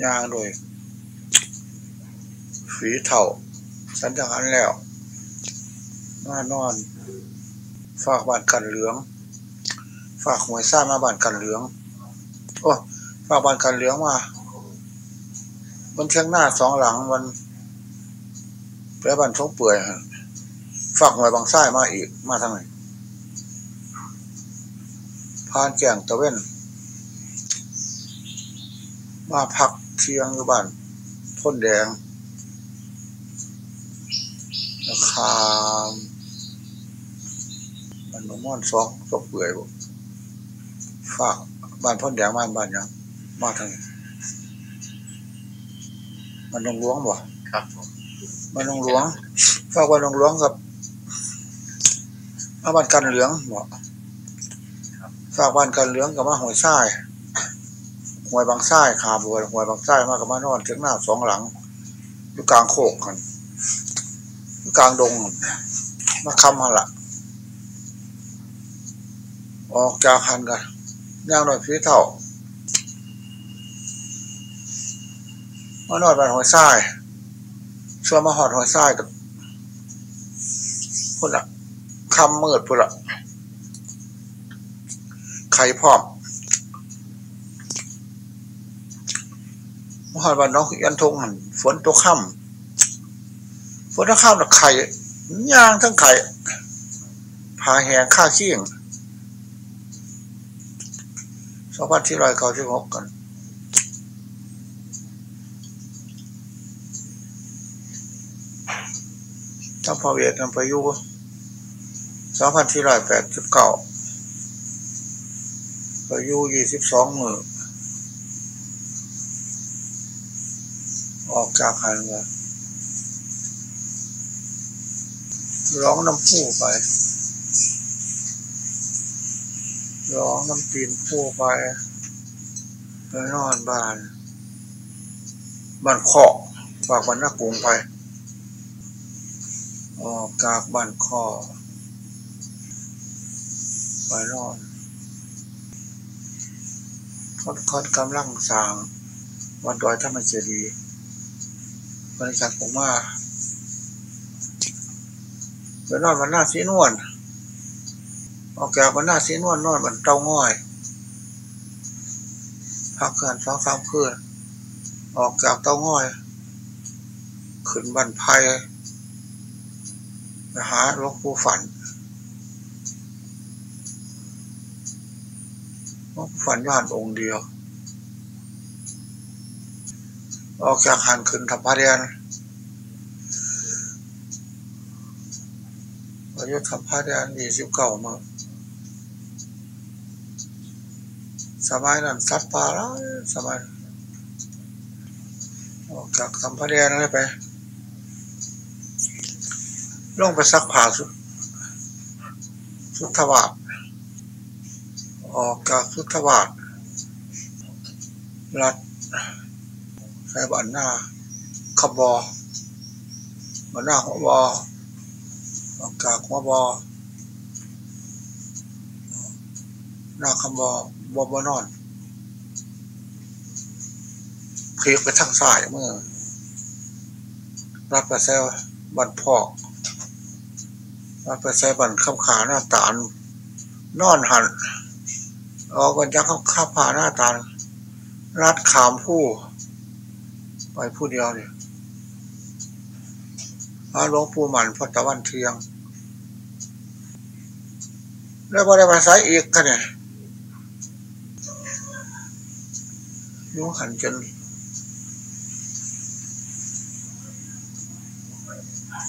ย่างโดยฝีเท่า สันจังหันแล้วมานอน ฝากบานกันเหลือง ฝากหวยซ่ามาบานกันเหลือง โอ้ฝากบานกันเหลืองมาวันเชียงหน้าสองหลังวันแปรบ้านชงเปื่อยฝากหวยบางไส้มาอีก มาทางไหนพานแจงตะเว้น มาพัก เที่ยงอยู่บ้านพ้นแดงราคามันนม่อนซอกซอกเปื่อยบ่ฝากบ้านพ้นแดงบ้านบ้านยังมาทางไหนมันลงหลวงบ่ครับผมมันลงหลวงฝากบ้านลงหลวงกับมาบ้านกันเหลืองบ่ฝากบ้านกันเหลืองกับมาหวยทราย หวยบางทรายขาบัวหวยบางทรายมากกับมานอนถึงหน้าสองหลังอยู่กลางโคกกันอยู่กลางดงมาคำหันละออกจากหันกันย่างหน่อยพี่เท่ามานอนบ้านหวยทรายช่วยมาหอดหอยทรายกับพุ่นละคำมืดพุ่นละไข่พร้อม มาหอดบ้านน้องยันทงหันฝนตกค่ำฝนตกค่ำน่ะไข่ย่างทั้งไข่พาแหงข้าเชี่ยงสองพันที่ร้อยเก้าสิบหกกันทำพระเวททำประยุสองพันที่ร้อยแปดสิบเก้าประยุยี่สิบสองมือ ออกจากหันเลยร้องน้ำผู้ไป ร้องน้ำตีนผู้ไปไปนอนบ้าน บ้านเคาะฝากบ้านนักกรุงไป ออกจากบ้านคอไปนอนคดคดกำลังสางวันดอยธรรมเจดีย์ บริษัทผมว่าไปนอนวันหน้าสีนวลออกจากวันหน้าสีนวลนอนวันเต้าง่อยพักเกินสองสามคืนออกจากเต้าง่อย ขึ้นบันไพไปหาหลวงปู่ฝันหลวงปู่ฝันยานองค์เดียว ออกจากหันขึ้นทัพพระเรียนอายุทัพพระเรียนยี่สิบเก้ามาสมัยนั้นสัตว์ป่าแล้วสมัยออกจากทัพพระเรียนอะไรไปลงไปซักผ้าสุสุทวารออกจากสุทวารรัด ใส่บันหน้าขบอบันหน้าหัวบอออกจากหัวบอหน้าขบอบอบนอนพลิกไปทางซ้ายเมื่อ รับกระแซวบันพอกมาไปใส่บันข้าขาหน้าตาลนอนหันออกกันจากข้าข้าผ่าหน้าตาลรัดขามผู้ ไปผู้เดียวเนี่ยอาหลวงปู่หมันพระตะวันเทียง แล้วพอได้ภาษาอีกกันเนี่ยยุ่งหันจน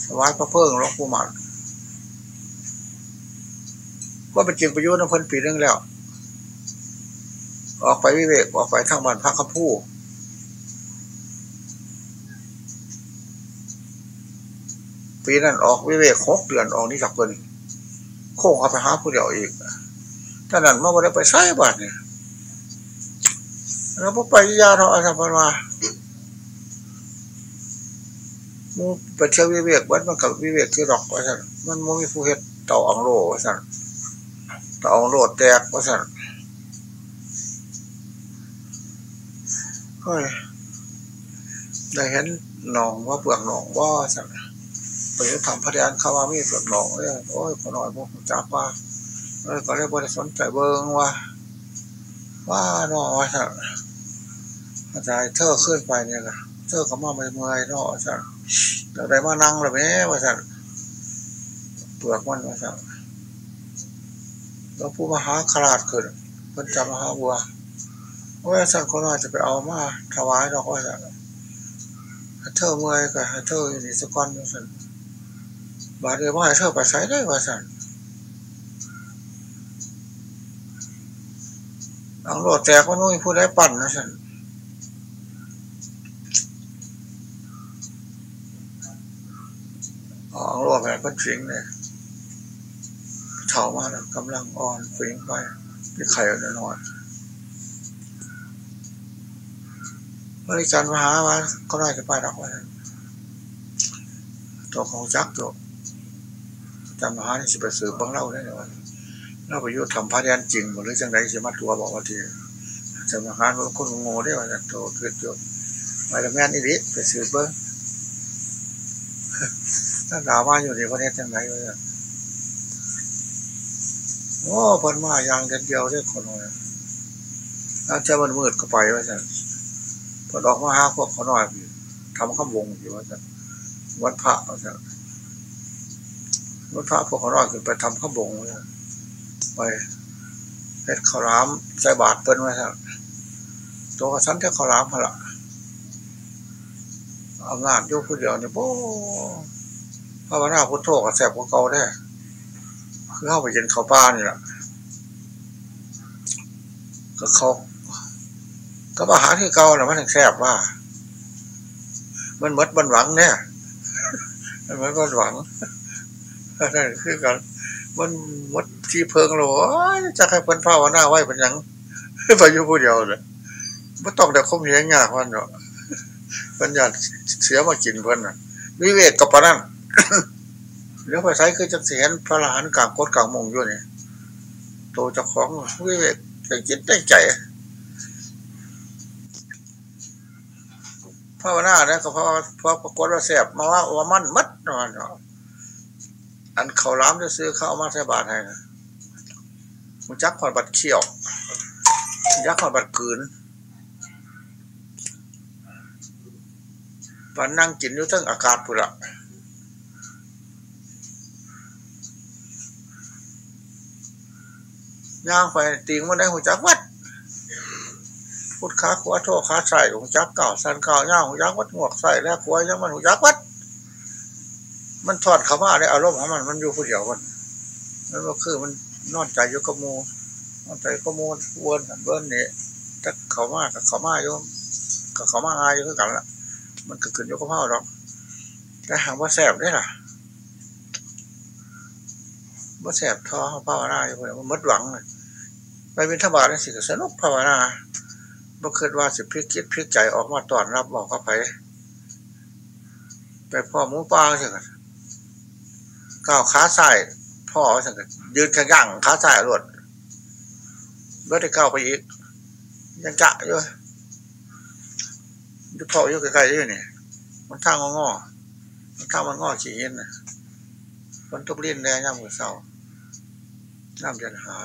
สวายพระเพิ่งหลวงปู่หมันว่าเป็นจริงประโยชน์น้ำเพิ่นปีนึงแล้ว ออกไปวิเวกออกไปทางบ้านพักขพู ปีนั้นออกวิเวกหกเดือนออกนี่จากเพิ่นโค้งเข้าไปหาผู้เดียวอีกท่านั้นมาบ่ได้ไปใช้บ้านเนี่ยแล้วพอไปยาเนาอาจารย์พันว่ามูไปเที่ยววิเวกวัดมันกับวิเวกที่ดอกว่าสั่นมันมูมีผู้เฮ็ดเต่าอังโลว่าสั่นเต่าอังโลแตกว่าสั่นเฮ้ยได้เห็นหนองว่าเปลือกหนองว่าสั่น กไปทำพยานข้าวมีเปลือกหนองเลยโอ้ยพอหน่อยพวกจับว่าเออก็เลยบริสนใจเบิ้งว่า ว่าหนอว่าสักอาจารย์เธอขึ้นไปเนี่ยล่ะเธอเขามาไม่เมื่อยนอสักเดี๋ยวได้มานั่งหรือไม่ว่าสักเปลือกมันว่าสักแล้วผู้มหาขลาดขึ้นเพิ่นจำมหาบัวว่าสักคนว่าจะไปเอามาถวายดอกว่าสักเธอเมื่อยก็เธออยู่ในสกอนว่าสัน บาดเดียวว่าให้เธอไปใช้ได้ว่าสันหลังโหลดแจกว่านุ่ยผู้ได้ปั่นนะสันอ๋อโหลดแบบก็จริงเลยเท่ามาแล้วกำลังอ่อนฟิงไปมีไข่น้อยบริการมหาว่าก็ได้จะไปดอกว่าตัวของจักตัว จำมหานี่สิไปสืบบางเล่าได้เลยว่าเราไปยุทธทำพระยันจริงหรือจังไรสิมาตัวบอกว่าทีจำมหาว่าคนโง่ได้ว่าจะโตขึ้นโยไปละแม่นอีดิไปสืบเบิ้งถ้าด่ามาอยู่ในประเทศจังไรเลยโอ้พันมาอย่างเดียวได้คนน้อยแล้วเจ้ามันมืดก็ไปว่าจะพอดอกมาหาพวกเขาหน่อยทำข้ามวงอยู่ว่าจะวัดพระว่าจะ วัดพระพวกเขาหน่อยคือไปทำข้ามวงไปเฮ็ดข้าวรามใส่บาตรเปิ้นไว้ครับตัวกระสันที่ข้าวรามพละอำนาจอยู่ผู้เดียวเนี่ยโอ้พระวนาพุทโธกับแสบกว่าเก่าได้ คือเข้าไปกินข้าวป้านี่แหละก็เขาก็อาหารที่เก่าน่ะมันถึงแซบว่า มันมดบันหวังเนี่ยมันมดบันหวัง นั่นคือกันมันมดที่เพิงหรอจะให้เพิ่นภาวนาไว้เป็นยังไปอยู่ผู้เดียวเลยไม่ต้องแต่คมเหยียงยากวันเนาะเพิ่นอยากเสียมากินเพิ่นนะวิเวกกับปนั่นแล้วภาษาคือจะเสียนพระหลานกลางกดกลางมงอยู่เนี่ยโตเจ้าของวิเวกจะจิตได้ใจภาวนาเนี่ยก็เพราะเพราะกฏว่าแสบมาว่าว่ามันมัดนอนเนาะ อันเขาล้ามจะซื้อเข้ามาใส่บาทให้นะมุจักขอนบัดเขี่ยวยักษ์ขอนบัดกืนปันนั่งกินอยู่ทั้งอากาศพุ่ละย่างไปติงมันได้หัวจักวัดพุทธขาขวาโทขาใส่หัวจักเก่าสันเก่าย่างหัวจักวัดหมวกใส่แล้วขวายังมันหัวจักวัด มันถอดเขามาได้อารมณ์ของมัน มันอยู่ผู้เดียวมันนั่นก็คือมันนอนใจอยู่กับมูนอนใจกับมูวนเบิ้ลเนี่ยถ้าเขามากับเขามาโยมกับเขามาอายอยู่กันละมันก็ขึ้นอยู่กับพ่อหรอกแต่หางว่าแสบได้ล่ะว่าแสบท้อภาวนาอยู่คนมันมดหวังเลยไปเป็นทบาทนั่นสิสนุกภาวนาบ่คิดว่าสิพลิกคิดพลิกใจออกมาตอนรับบอกเข้าไปไปพ่อหมูป้าสิกัน ก้าวขาใส่พ่อสิกันยืนข้างย่างขาใส่รวดก็ได้ก้าวไปอีก ยังจะอยู่ยุพ่ออยู่ใกล้ๆอยู่นี่มันท่างงอมันท่างมันงอขี้เห็นนะมันตุกเล่นแน่ย่ำมือเศร้าน้ำจันหา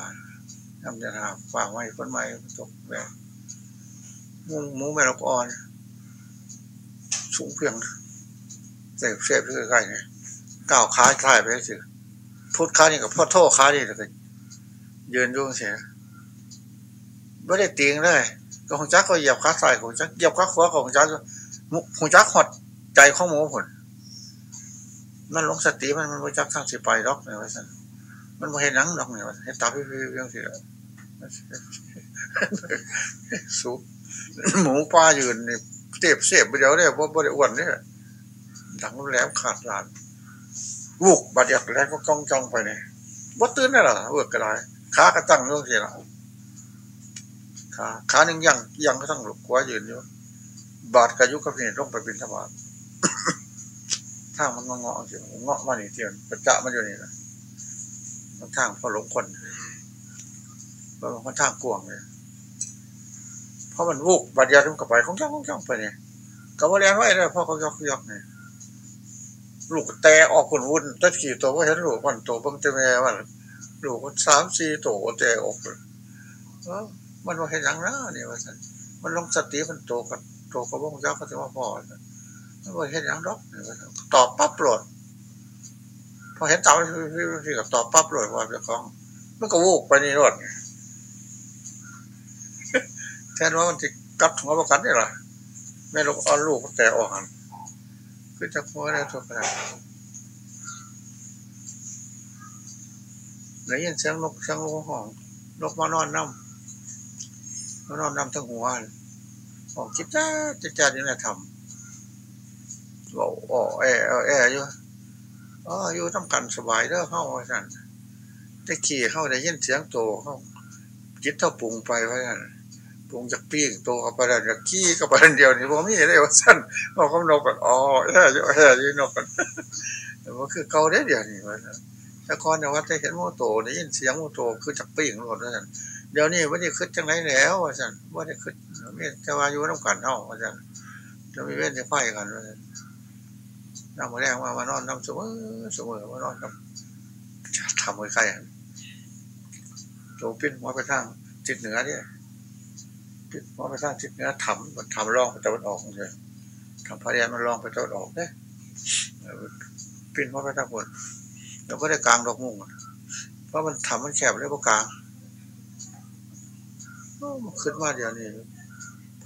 น้ำจันหาฝ่าไม้ฝนไม้ตกแม่มูมูแม่ลูกอ่อนสูงเพียงเสพเสพที่ใกล้ๆเนี่ย ก้าวขาคลายไปสิพุทธขานี่กับพ่อโทษขานี่เลยยืนยุ่งเสียไม่ได้ตีงเลยก็ของจักก็เหยียบขาใส่ของจักเหยียบขาขวาของจักของจักหดใจข้อมูผลมันลงสติมันมันไม่จักทั้งสิไปดอกเนี่ยว่าสันมันไม่เห็นนังดอกเนี่ยว่าเห็นตาพี่พี่เรื่องสิละสูหมูปลายืนเนี่เจ็บเสียบไปเดียวเนี่ยเพราะบริอ้วนเนี่ยดังแหลมขาดลาน วุกบาดเจ็บแล้วก็จ้องจ้องไปเนี่ยว่ตื่นได้หรอเวิร์กกระไรขากระตั้งเรื่องสิละขาขาหนึ่งยังยังก็ต้องหลบกว่ายืนอยู่บาดกระยุกกระเพนต้องไปเป็นธรรมะทางมันงอๆสิเงาะมาหนีเทียนประจะมันอยู่นี่นะมันทางพอหลงคนเพราะมันทางกวงเลยเพราะมันวุกบาดยาทุ่มกับไปของจ้องของจ้องไปเนี่ยกับว่าเรียนไว้เลยพ่อเขายกยกเนี่ย ลูกแต่ออกคนวุ่นตะขี่ตัวก็เห็นลูกมันตัวเพิ่งจะแม่มันลูกสามสี่ตัวแต่ออกมันว่าเห็นอย่างนั้นนี่ว่าสันมันลงสติมันโตกับโตกับวงยักษ์ก็จะว่าพอมันว่าเห็นอย่างดอกตอบปั๊บโปรดพอเห็นเต่าพี่พี่กับตอบปั๊บโปรดว่าจะคล้องมันก็วูกไปนี่รถแทนว่ามันจะกัดหัวประกันนี่หรอแม่ลูกเอาลูกแต่ออกหัน คือจะพัวได้ทุกอย่างไหนยินเสียงนกเสียงลูกห้องนกมานอนน้ำมานอนน้ำทั้งหัวห้องจิตจ้าจิตจ้าอยู่ในธรรมบอกอ๋อแอแออยู่อ๋ออยู่ต้องกันสบายเด้อเข้าสั่นได้ขี่เข้าได้ยินเสียงโตเข้าจิตเท่าปรุงไปไว้กัน ปรุงจากปีกตเข้าไปแล้วจากขี้เข้าไปเด็นเดียวนี่ผมไม่เห็นเลยว่าสั้นบอกเขานกกันอ๋อแอ่อยู่แอ่ยู่นกกันแต่ว่าคือเกาได้เดียวนี่ว่าแต่ก่อนเนี่ยว่าจะเห็นโมโตได้ยินเสียงโมโตคือจากปีกหมดว่าสั่นเดี๋ยวนี้ว่าได้ขึ้นจังไรแล้วว่าสั่นว่าได้ขึ้นไม่จะว่าอยู่น้ำกันเท่าว่าสั่นจะมีเว้นจะไฟกันว่าสั่นน้ำมาแรงมามานอนน้ำสมอสมอมานอนน้ำทำไว้ใครโตปิ้นมาไปทางจิตเหนือเนี่ย ปิดมอไปสร้างทิศเหนือทำมันทำร่องไปตะวันออกเลยทำพระยนมันร่องไปตะวันออกเนี่ยปินมอไปทางบนเราก็ได้กลางดอกมุ่งเพราะมันทำมันแคบเลยพวกกลางขึ้นมาเดี๋ยวนี้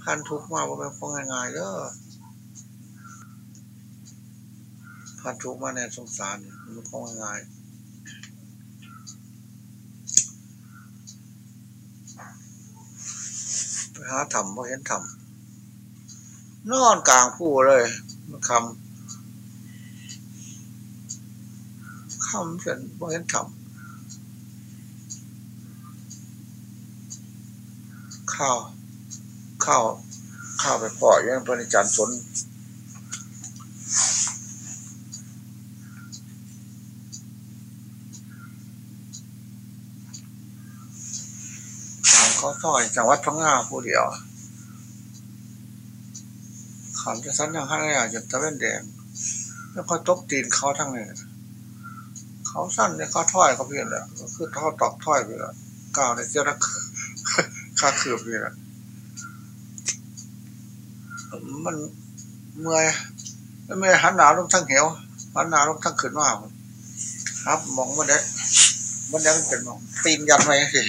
พันทุกมาว่าเป็นของง่ายๆเด้อพันทุกมาในสงสารมันของง่าย หาทำพราะเห็นทำนอนกลางผู้เลยมันคำคำเส้นเพราะเห็นทำข้าวข้าวข้าวไปปล่อยยังพระนิจารสน เขาต่อยจังหวัดพังงาผู้เดียวขำจะสั้นยังห้างอย่าจนตะเวนแดง แล้วก็ตบตีนเขาทั้งนี้เขาสั้นเนี่ยเขาถ้อยเขาเพี้ยนแหละก็คือท่อตอกถ้อยไปแล้วก้าวในเจ้านักค่าคืบนี่แหละมันเมื่อยเมื่อยหันหนาลงทั้งเหวหันหนาลงทั้งขึ้นมาครับมองมันได้มันยังเป็นมองตีนยันไว้สิ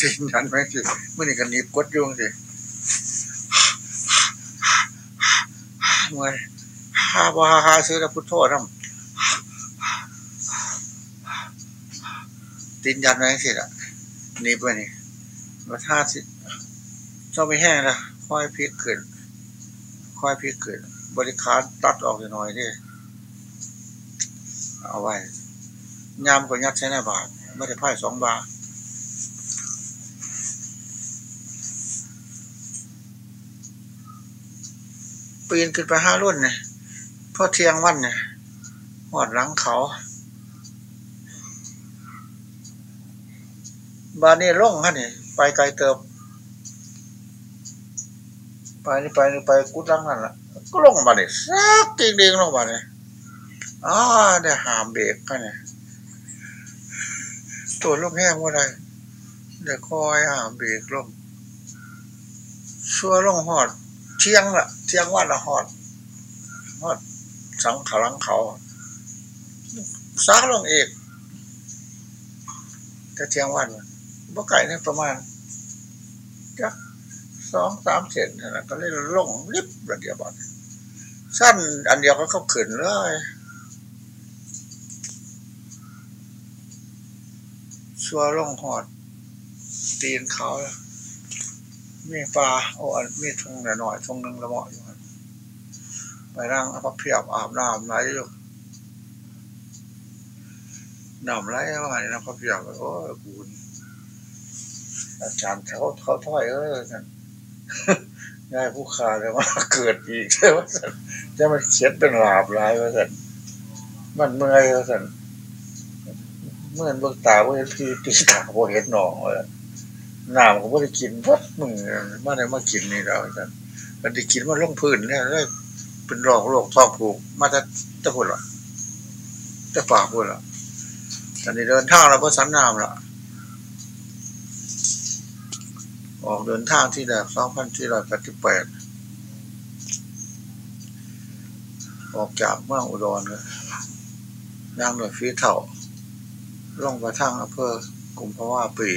ตีนยันไว้สิเมื่อนี่กันนี้กดยุงสิเมื่อยฮาบาฮาซื้อแล้วพุทโธทำตีนยันไว้สิละนี่ไปนี่มาท่าสิเจ้าไม่แห้งนะค่อยพลิกขึ้นค่อยพลิกขึ้นบริการตัดออกหน่อยดิเอาไว้ยามก็ยัดใช้ในบาทไม่ได้ไพ่สองบาท ปีนขึ้นไปห้ารุ่นเนี่ยพอเทียงวันเนี่ยหอดหลังเขาบานนี้ล่งฮะนี่ไปไกลเติมไปนี่ไปนี่ไปกุดลังนั่นละก็ล่งมาเนี่ยซักติงเด้งลงมาเนี่ยอ๋อได้หามเบรกกันเนี่ยตัวลงแห้งว่าไรเดี๋ยวคอยหามเบรกลงชั่วล่งหอด เที่ยงละเที่ยงวันละหอดหอดสังขลังเขาซักลงเอกแต่เที่ยงวันบ่ไก่นี่ประมาณจักสองสามเซนนะก็เลยลงลิบระเดียวบอลสั้นอันเดียวก็เข้าขืนเลยชัวลงหอด ตีนเขา มีปลาโอ้มีทงหน่อยทงหนึ่งละเหมาะอยู่ไปนั่งพักเพียบอาบน้ำไหลอยู่น้ำไหลว่าไงนะพักเพียบโอ้กูอาจารย์เขาเขาถ้อยเออท่านง่ายผู้ขาเลยว่าเกิดอีกใช่ไหมท่านจะมันเช็ดเป็นลาบลายว่าท่นมันเมื่อยว่าท่นเมื่อเบื้องตาว่าเห็นพี่ตีตาว่าเห็นหนองว่าน้ำก็ไม่ได้กินวัดมึงมาได้มากินนี่แล้วท่านมันได้กินมันลงพื้นเนี่ยเลยเป็นหลอกโลกท้องผูก มาจะจะพูดหรอจะปากพูดหรอตอนนี้เดินทางเราก็สันนามละออกเดินทางที่แรกสองพันสี่ร้อยแปดสิบแปดออกจากเมืองอุดรเลยย่างหน่วยฟีเถ่าลงไปทางอำเภอกุมภาวะปี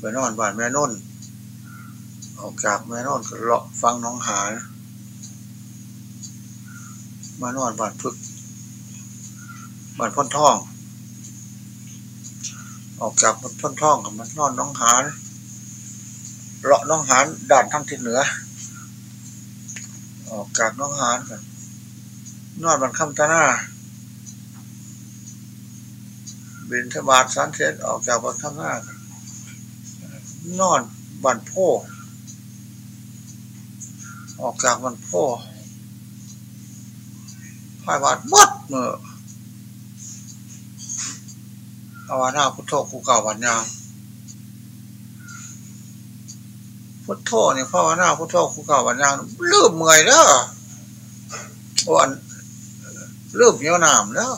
ไปนอนบ้านแม่นนออกจากแม่นนก็เลาะฟังน้องหายมานอนบ้านพึกบ้านพ้นท่อง ออกจากพ้นท่องกับมันนอนน้องหานเลาะน้องหานด่านทางทิศเหนือ ออกจากน้องหานกันนอนบันคำตาหน้าบินทบาทสันเทศออกจากบันคำหน้า นอนบันโพออกจากบันโพพายบาทมดเมื่ออาวานาพุทโธคูเก่าวันยางพุทโธเนี่ยพ่อวานาพุทโธคูเก่าวันยางลืมเมื่อยแล้ววันลืมเยี่ยวน้ำแล้ว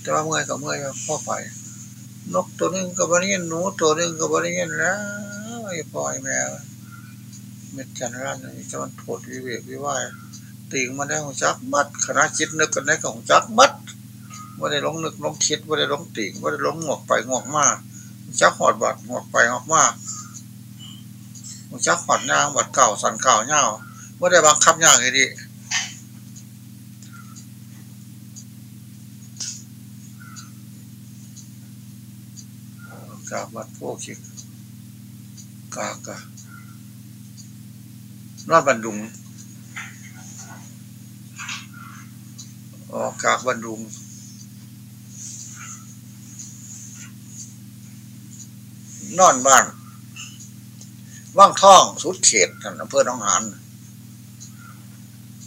แต่ว่าเมื่อยกับเมื่อยพ่อไป นกตัวนึงกับริเวณหนูตัวนึงกับริเวณแล้วไอ้ปล่อยแมวเม็ดจันรันนี่จะมันโผดวิเวกวิวายติงมันได้ของจักมัดคณะจิตนึกกันได้ของจักมัดว่าได้ลงนึกลงคิดว่าได้ลงติงว่าได้ลงงอกไปงอกมาจักหอดบัดงอกไปงอกมาจักหอดนางบัดเก่าสันเก่าเน่าว่าได้บังคับย่างไงดี จากวัดโพคิกกากะนอดบันดุง ออกจากบันดุง นอนบ้านว่างท่องสุดเขตท่านอำเภอหนองหาน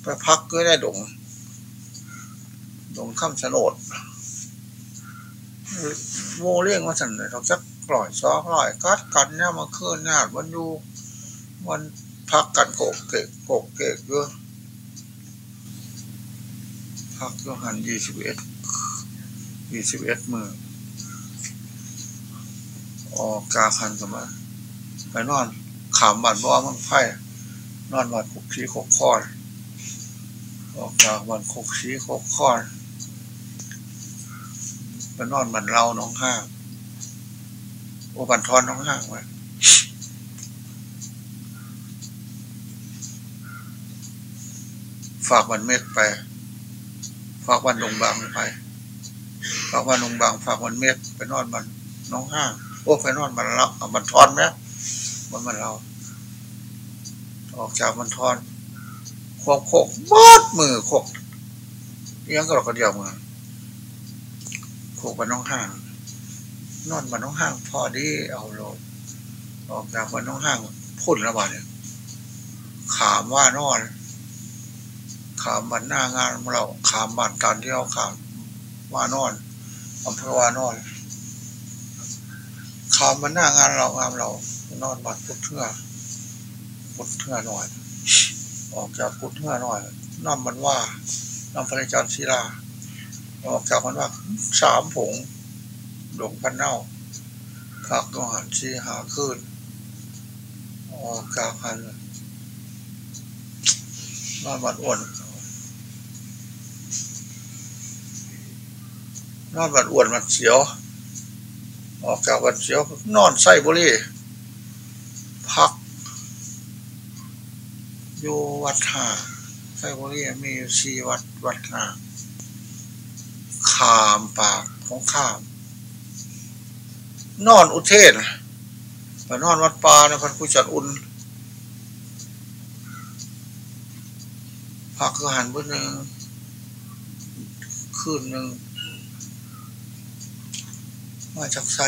ไปพักก็ได้ดง ดงข้ามสนดโมเลี้ยงมาสั่นเราจัก ปล่อยซอกปล่อยกัดกันเนี่ยมาคืนเนี่ยวันอยู่วันพักกันโกกเกกโกกเกกเยอะพักก็หันยี่สิบเอ็ดยี่สิบเอ็ดมือออกกาคันกันมาไปนอนขามบันบ่มันไพ่นอนบันคุกชีขกคอนออกจากบันคุกชีขกคอนไปนอนบันเราน้องห้า โอบันทอนน้องห้างไว้ฝากบันเมฆไป ฝากวันลงบางไป ฝากวันลงบาง ฝากวันเมฆไปนอนบันน้องห้างโอ้ไปนอนบันเราเอาบันทอนไหมบันมันเรา ออกจากบันทอนโคกโคกบดมือโคกยังก็เราก็เดียวมือโคกบันน้องห้าง นอนบันน้องห้างพอดีเอาโลออกจากบันน้องห้างพุ่นระบาดเนี่ยขามว่านอน ขามบันหน้างานเราขามบันการเที่ยวขามว่านอนอำเภอว่านอนขามบันหน้างานเรางามเรา นอนบันพุทเทือพุทเทือหน่อย ออกจากพุทเทือหน่อยน้ำมันว่าน้ำพระจันทร์ศิลาออกจากมันว่าสามผง หลงพันเน่าพักก็หันชีหาขึ้นออกกาพันนอนบัดอ้วนนอนบัดอ้วนมันเสียว ออกจากบัดเสียว นอนไส้บุรีพัก อยู่วัดท่าไส้บุรีมีสีวัดวัดท่าขามปากของข้าม นอนอุเทศไปนอนวัดปานะพันคุจัดอุ่นพักก็หันบนหนึ่งคืนหนึ่งมาจากไซ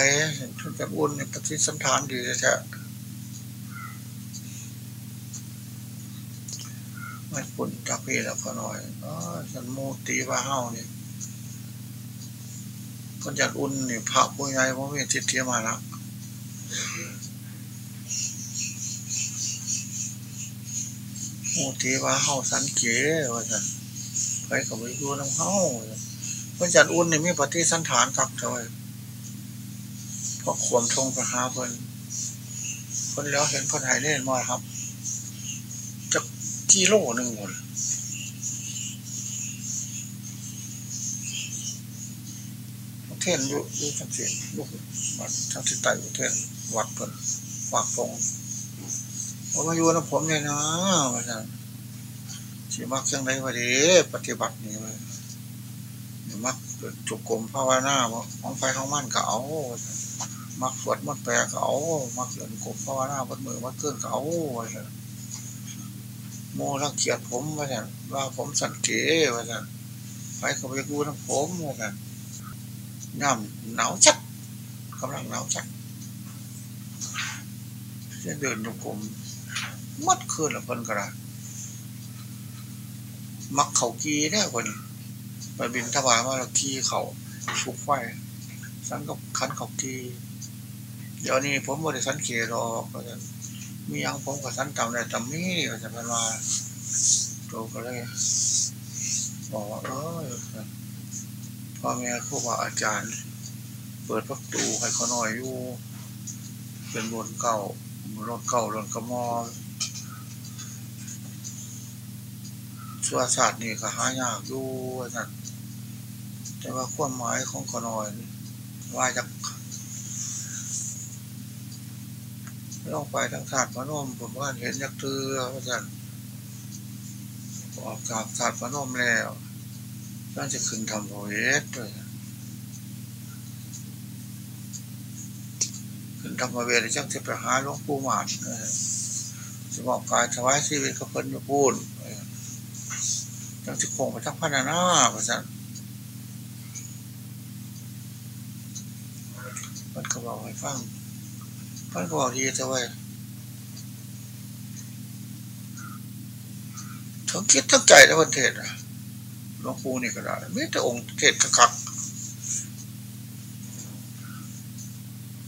ทุนจัดอุ่นในปฏิสันฐานดีแท้ไม่ปุ่นตะพีแล้วก็หน่อยอ๋อฉันมูตีว่าเฮ้านี่ย คนอยากอุ่นนี่พระผู้ใหญ่พระเมตติเทียมาละโอ้ทีว่าเฮาสันเกว่าสันไปกับไปดูน้ำเฮาคนอยากอุ่นนี่มีปฏิสันฐานกักเท่าไหร่พราะขวมทงประหาเพิ่นคนแล้วเห็นคนไทยเล่นมาครับจะกี่โลหนึ่งหมด ทนอยู่อยู่ทั้งสิ้นลูกวัดทั้งที่ไต่เทนวัดเพิ่นฝากฟงว่ามาอยู่นะผมเนี่ยนะว่าจันสิมักจังไรวะเด้ปฏิบัตินี่เลยมักจุกกลมภาวนาว่าของไฟของมันก็เอามักสวดมันแปลก็เอามักเดินกลมภาวนาวัดมือวัดเครื่องก็เอาว่าจันโมรังเกียจผมว่าจันว่าผมสันเกว่าจันไปกับไปกูนะผมว่าจั นย่ำหนาวจัดกำลังหนาวจัดจะเดินจงกรมมัดคืนละเพิ่นกระดามักเขากีได้คนไปบินทบาทมาแล้วกีเขาสุกไฟสันกับคันเขากีเดี๋ยวนี้ผมบริสันเกรอก็จะมีอยังผมกับสันตำได้ตำนี้ก็จะเป็นว่าโตก็เลยบอกว่าเออ พ่อแม่ครูบาอาจารย์ เปิดประตูให้เขาหน่อยอยู่ เป็นบนเก่ารถเก่ารถกระมอสัวศาสตร์นี่ก็หายากอยู่นั่นแต่ว่าความหมายของขาหน่อยว่าจะลองไปทางศาสตร์พนมผมว่าเห็นยักษ์เตือว่าสั่นออกจากศาสตร์พนมแล้ว น่าจะขึ้นทำโปรเอสด้วยขึ้นทำมาเวรจังจะไปหาหลวงปู่หมาดจะบอกกายถวายชีวิตกับเพิ่นมาพูดจังจะคงไปทั้งพันนาว่าสั่นมันก็บอกให้ฟังมันก็บอกดีแต่ว่าทั้งคิดทั้งใจแล้ววันเทศอะ หลวงปู่นี่ก็ได้ไม่แต่องค์เทศกัก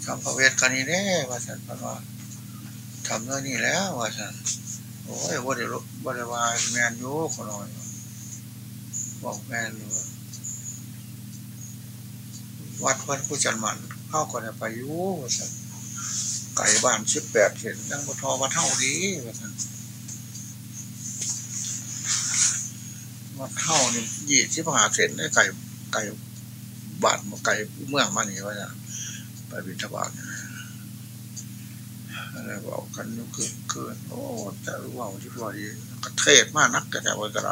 ทำพระเวทกันนี่แน่ว่าสันพันว่าทำเรื่องนี้แล้วว่าสันโอ้ยว่าเดี๋ยวว่าเดี๋ยวว่าแมนยูขอหน่อยบอกแมนยูวัดวัดผู้จันมันเข้าก่อนไปยูว่าสันไก่บ้านสิบแปดเห็นยังบทอมาเท่าดีว่าสัน มาเท่านี่ยี่สิบหาเซนได้ไก่ไก่บาทมาไก่เมืองมานี่ว่าจะไปบิณฑบาตอะไรบอกกันยุคืนคืนโอ้แต่รู้ว่าที่พอดีกระเทศมากนักกระแต่วันกระไร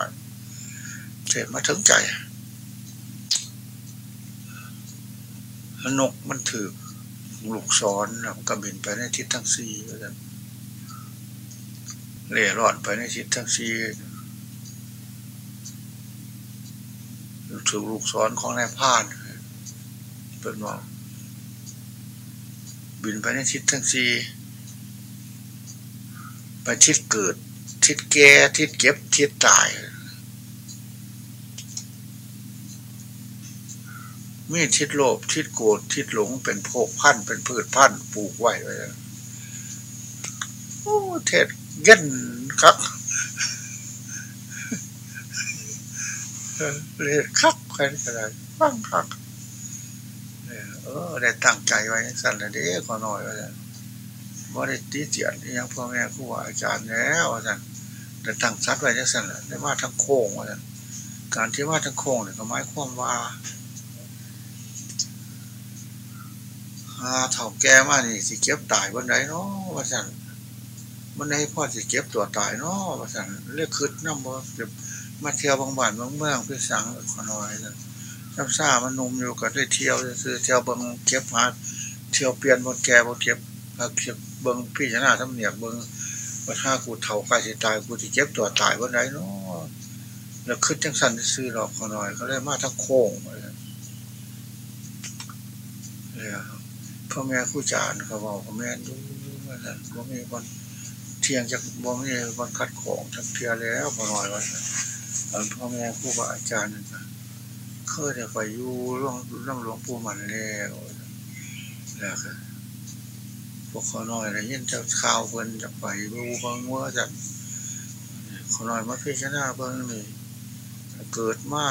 เทศมาถึงใจนกมันถือลูกซ้อนแล้วก็บินไปในทิศทั้งสี่ว่าจะเล่ร่อนไปในทิศทั้งสี่ ถือลูกซ้อนของนายพานเป็นว่าบินไปในทิศทั้งสี่ไปทิศเกิด ทิศแก่ทิศเก็บทิศตาย มีทิศโลภทิศโกรธทิศหลงเป็นโพกพันธุ์เป็นพืชพันธุ์ปลูกไว้ไว้โอ้เทศเย็นครับ เรียกคักใครก็ได้ฟังคักเออได้ตั้งใจไว้สั่นละเด้ขอหน่อยว่าว่าได้ตีเจียนยังพ่อแม่ครูอาจารย์แล้วว่าสั่นได้ตั้งซัดไว้ยังสั่นละได้มาทั้งโค้งว่าสั่นการที่ว่าทั้งโค้งเนี่ยก็หมายความว่าหาเถ่าแก่มานี่สิเก็บตายวันไหนเนาะว่าสั่นวันไหนพ่อสิเก็บตัวตายเนาะว่าสั่นเรียกคืดน้ำบ่เก็บ มาเที่ยวบางบ้านบางเมืองพี่สังขอหน่อยนซ้ำซ่ามันนุ่มอยู่ก็ได้เที่ยวซื้อเที่ยวบางเก็บหาเที่ยวเปลี่ยนบนแก่บนเก็บหาเก็บเบิ้งพี่ชนะทำเนียบเบิ้งว่าถ้ากูเถ่าใกล้สิตายกูจะเจ็บตัวตายวันไหนเนาะแล้วขึ้นจังสันซื้อหรอกขอหน่อยเขาได้มาทั้งโค้งเลยพ่อแม่คู่จานเขาบอกพ่อแม่ดูว่าท่านบ่มีวันเที่ยงจากบ่มีวันคัดของทั้งเทียแล้วขอหน่อยว่าพ่อแม่คู่บาอาจารย์เคยได้ไปอยู่ร่องร่องหลวงปู่มันแล้วแล้วก็พวกเขาน้อยอะได้ยินจ้าข่าวเพิ่นจะไปดูบางว่าจะขอหน่อยมาพิจารณาเบื้องนี่เกิดมา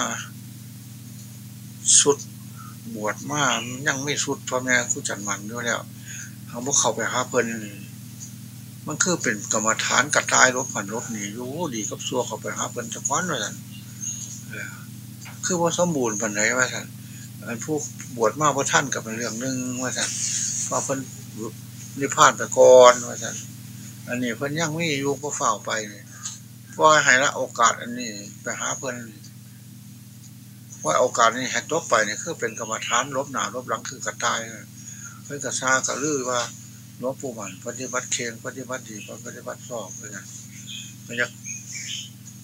สุดบวชมายังไม่สุดพ่อแม่คู่จันมันด้วยแล้วเขาบอกเขาไปหาเพิ่นนี่ มันคือเป็นกรรมฐานกระตายลบผันลบหนีอยู่ดีกับซัวเขาไปหาเพิ่นจะก้อนว่าสันคือว่าสมบูรณ์ปันไหนว่าสันอันผู้บวชมาพระท่านกับเป็นเรื่องหนึ่งว่าสันพอเพิ่นนิพพานไปก่อนว่าสันอันนี้เพิ่นยังไม่อยู่ก็เฝ้าไปเนี่ยว่าให้ละโอกาสอันนี้ไปหาเพิ่นว่าโอกาสนี้แหกตกไปเนี่ยคือเป็นกรรมฐานลบหนาลบหลังคือกระตายเพิ่นกระซากระลือว่า หลวงปู่มันปฏิบัติเคียงปฏิบัติดีปฏิบัติสอบเลยนะมันจะ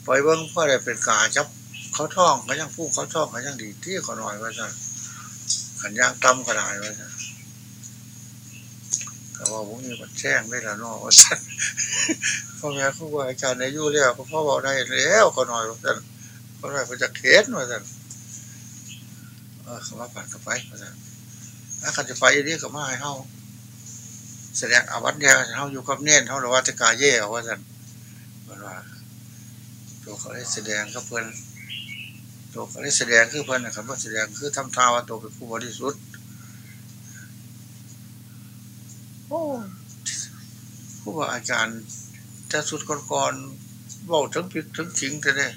ปล่อยเบิ้งเพื่ออะไรเป็นกาจับเขาท่องเขายังพูดเขาท่องเขายังดีที่เขาหน่อยว่าจะขันย่างตั้มก็ได้ว่าจะก็ว่าผมมีบัตรแจ้งได้ละนอว่าสันพ่อแม่ครูบาอาจารย์ในยุ่เรียกพ่อบอกได้แล้วเขาหน่อยว่าสันเขาหน่อยเขาจะเข็ดว่าสันเออเขาว่าปัดกับไปว่าสันแล้วขันจะไปเรียกกับมาให้เฮา แสดงอาวัตเนี่ยเขาอยู่กับเน้นเขาหรือว่าจะกาเย่เอาว่าสันมันว่า ตัวเขาได้แสดงก็เพื่อนตัวเขาได้แสดงคือเพื่อนนะครับว่าแสดงคือทำทาว่าตัวเป็นผู้บริสุทธิ์โอ้ผู้ว่าอาจารย์จะสุดก่อนๆบอกถึงผิดถึงจริงแต่เนี่ย